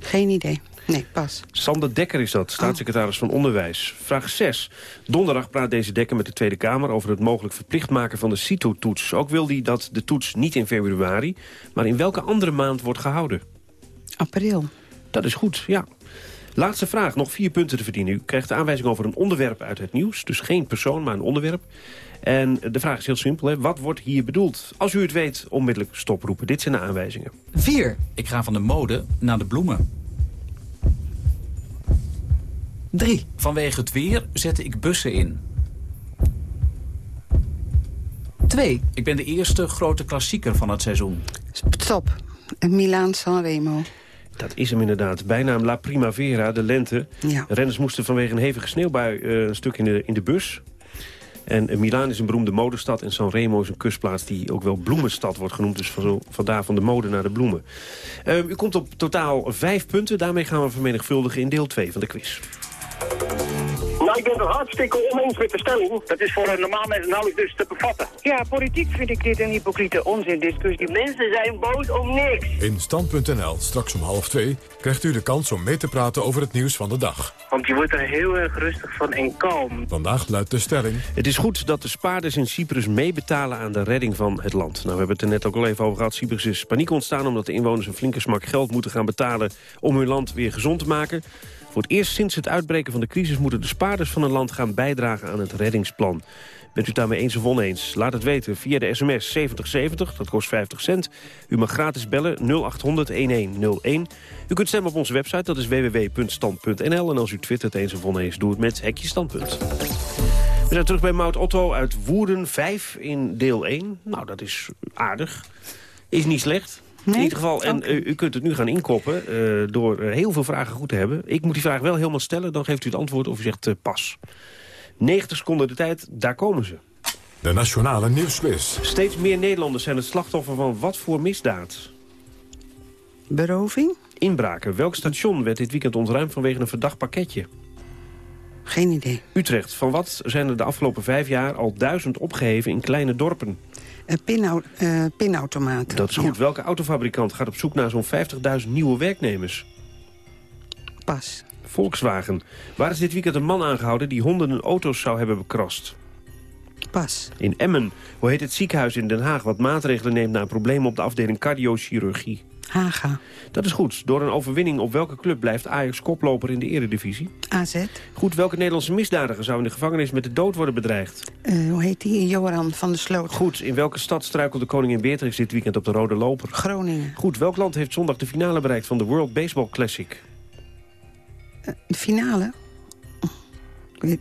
Geen idee. Nee, pas. Sander Dekker is dat, staatssecretaris van Onderwijs. Vraag 6. Donderdag praat deze Dekker met de Tweede Kamer... over het mogelijk verplicht maken van de CITO-toets. Ook wil hij dat de toets niet in februari... maar in welke andere maand wordt gehouden? April. Dat is goed, ja. Laatste vraag, nog vier punten te verdienen. U krijgt de aanwijzing over een onderwerp uit het nieuws. Dus geen persoon, maar een onderwerp. En de vraag is heel simpel. Hè? Wat wordt hier bedoeld? Als u het weet, onmiddellijk stoproepen. Dit zijn de aanwijzingen. 4. Ik ga van de mode naar de bloemen. 3. Vanwege het weer zette ik bussen in. 2. Ik ben de eerste grote klassieker van het seizoen. Stop. Milaan Sanremo. Dat is hem inderdaad. Bijnaam La Primavera, de lente. Ja. Renners moesten vanwege een hevige sneeuwbui uh, een stuk in de, in de bus. En eh, Milaan is een beroemde modestad en Sanremo is een kustplaats... die ook wel bloemenstad wordt genoemd. Dus van zo, vandaar van de mode naar de bloemen. Eh, u komt op totaal vijf punten. Daarmee gaan we vermenigvuldigen in deel 2 van de quiz. Nou, ik ben het hartstikke oneens met de stelling. Dat is voor een normaal mens nauwelijks dus te bevatten. Ja, politiek vind ik dit een hypocriete onzindiscussie. Mensen zijn boos om niks. In Stand.nl, straks om half twee, krijgt u de kans om mee te praten over het nieuws van de dag. Want je wordt er heel erg rustig van en kalm. Vandaag luidt de stelling... Het is goed dat de spaarders in Cyprus meebetalen aan de redding van het land. Nou, we hebben het er net ook al even over gehad. Cyprus is paniek ontstaan omdat de inwoners een flinke smak geld moeten gaan betalen... om hun land weer gezond te maken. Voor het eerst sinds het uitbreken van de crisis moeten de spaarders van een land gaan bijdragen aan het reddingsplan. Bent u daarmee eens of oneens? Laat het weten via de sms 7070, dat kost 50 cent. U mag gratis bellen 0800-1101. U kunt stemmen op onze website, dat is www.stand.nl. En als u twittert eens of oneens, doe het met Hekje Standpunt. We zijn terug bij Mout Otto uit Woerden 5 in deel 1. Nou, dat is aardig. Is niet slecht. In ieder geval, en uh, u kunt het nu gaan inkoppen uh, door uh, heel veel vragen goed te hebben. Ik moet die vraag wel helemaal stellen, dan geeft u het antwoord of u zegt pas. 90 seconden de tijd, daar komen ze. De Nationale Nieuwsquiz. Steeds meer Nederlanders zijn het slachtoffer van wat voor misdaad? Beroving? Inbraken. Welk station werd dit weekend ontruimd vanwege een verdacht pakketje? Geen idee. Utrecht. Van wat zijn er de afgelopen vijf jaar al duizend opgeheven in kleine dorpen? Pinau uh, pinautomaten. Dat is goed. Ja. Welke autofabrikant gaat op zoek naar zo'n 50.000 nieuwe werknemers? Pas. Volkswagen. Waar is dit weekend een man aangehouden die honderden auto's zou hebben bekrast? Pas. In Emmen. Hoe heet het ziekenhuis in Den Haag wat maatregelen neemt na een probleem op de afdeling cardiochirurgie? Haga. Dat is goed. Door een overwinning op welke club blijft Ajax koploper in de eredivisie? AZ. Goed, welke Nederlandse misdadiger zou in de gevangenis met de dood worden bedreigd? Uh, hoe heet die? Joran van der Sloot. Goed, in welke stad struikelde koningin Beatrix dit weekend op de rode loper? Groningen. Goed, welk land heeft zondag de finale bereikt van de World Baseball Classic? Uh, de finale? Uh,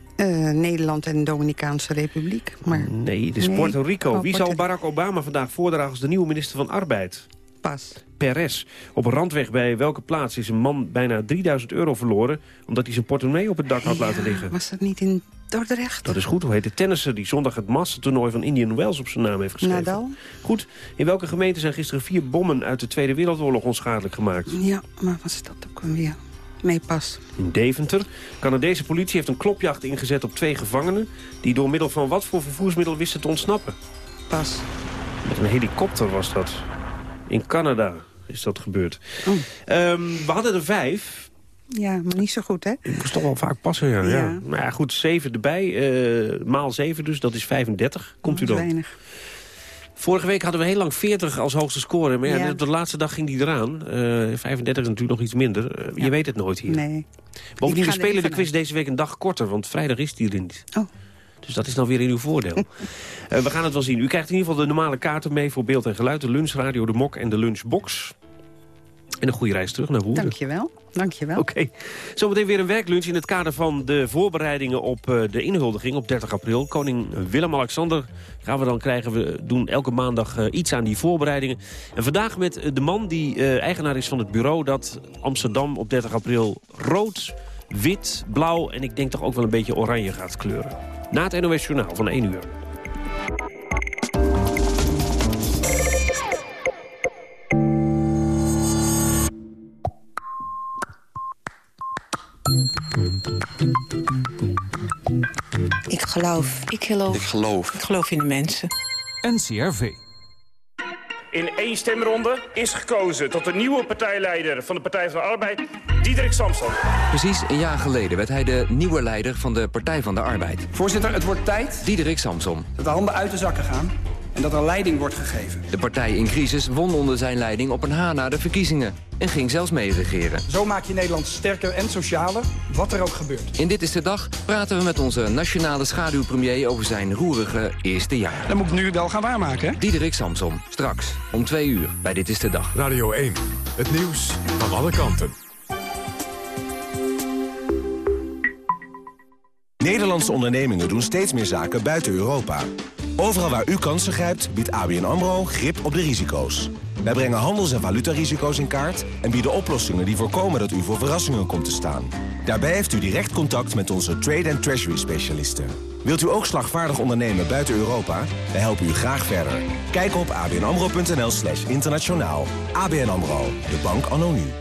Nederland en de Dominicaanse Republiek. Maar... Nee, het is nee. Puerto Rico. Oh, Wie Puerto... zal Barack Obama vandaag voordragen als de nieuwe minister van Arbeid? Pas. Perez. Op een randweg bij welke plaats is een man bijna 3000 euro verloren... omdat hij zijn portemonnee op het dak had ja, laten liggen? Was dat niet in Dordrecht? Dat is goed. Hoe heet de tennisser die zondag het massentoernooi van Indian Wells op zijn naam heeft geschreven? Nadal. Goed. In welke gemeente zijn gisteren vier bommen uit de Tweede Wereldoorlog onschadelijk gemaakt? Ja, maar was dat ook weer? Nee, pas. In Deventer. Canadese politie heeft een klopjacht ingezet op twee gevangenen... die door middel van wat voor vervoersmiddel wisten te ontsnappen? Pas. Met een helikopter was dat. In Canada is dat gebeurd. Oh. Um, we hadden er vijf. Ja, maar niet zo goed, hè? Ik moest toch wel vaak passen, ja. ja. ja. Maar ja, goed, zeven erbij. Uh, maal zeven dus, dat is 35. Komt dat u dan? weinig. Vorige week hadden we heel lang 40 als hoogste score. Maar ja, de, laatste dag ging die eraan. Uh, 35 is natuurlijk nog iets minder. Uh, Je weet het nooit hier. Nee. Bovendien, we spelen de quiz deze week een dag korter. Want vrijdag is die er niet. Oh. Dus dat is dan weer in uw voordeel. uh, we gaan het wel zien. U krijgt in ieder geval de normale kaarten mee voor beeld en geluid. De lunchradio, de mok en de lunchbox. En een goede reis terug naar Woerden. Dankjewel. Dankjewel. Oké. Okay. Zometeen weer een werklunch in het kader van de voorbereidingen op uh, de inhuldiging op 30 april. Koning Willem-Alexander gaan we dan krijgen. We doen elke maandag uh, iets aan die voorbereidingen. En vandaag met de man die eigenaar is van het bureau dat Amsterdam op 30 april rood, wit, blauw en ik denk toch ook wel een beetje oranje gaat kleuren. Na het NOS Journaal van 1 uur. Ik geloof. Ik geloof. Ik geloof. Ik geloof in de mensen. NCRV. In één stemronde is gekozen tot de nieuwe partijleider van de Partij van de Arbeid, Diederik Samson. Precies een jaar geleden werd hij de nieuwe leider van de Partij van de Arbeid. Voorzitter, het wordt tijd... Diederik Samson. Dat de handen uit de zakken gaan en dat er leiding wordt gegeven. De partij in crisis won onder zijn leiding op een ha na de verkiezingen. En ging zelfs meeregeren. Zo maak je Nederland sterker en socialer, wat er ook gebeurt. In Dit is de Dag praten we met onze nationale schaduwpremier... over zijn roerige eerste jaar. Dat moet ik nu wel gaan waarmaken, hè? Diederik Samson, straks om twee uur bij Dit is de Dag. Radio 1, het nieuws van alle kanten. Nederlandse ondernemingen doen steeds meer zaken buiten Europa. Overal waar u kansen grijpt, biedt ABN AMRO grip op de risico's. Wij brengen handels- en valutarisico's in kaart... en bieden oplossingen die voorkomen dat u voor verrassingen komt te staan. Daarbij heeft u direct contact met onze trade- en treasury specialisten. Wilt u ook slagvaardig ondernemen buiten Europa? Wij helpen u graag verder. Kijk op abnamro.nl slash internationaal. ABN AMRO, de bank nu.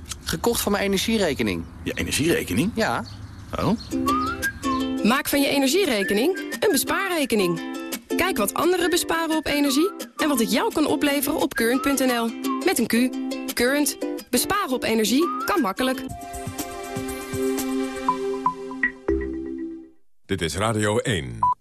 Gekocht van mijn energierekening. Je energierekening? Ja. Oh. Maak van je energierekening een bespaarrekening. Kijk wat anderen besparen op energie en wat het jou kan opleveren op current.nl. Met een Q. Current. Besparen op energie kan makkelijk. Dit is Radio 1.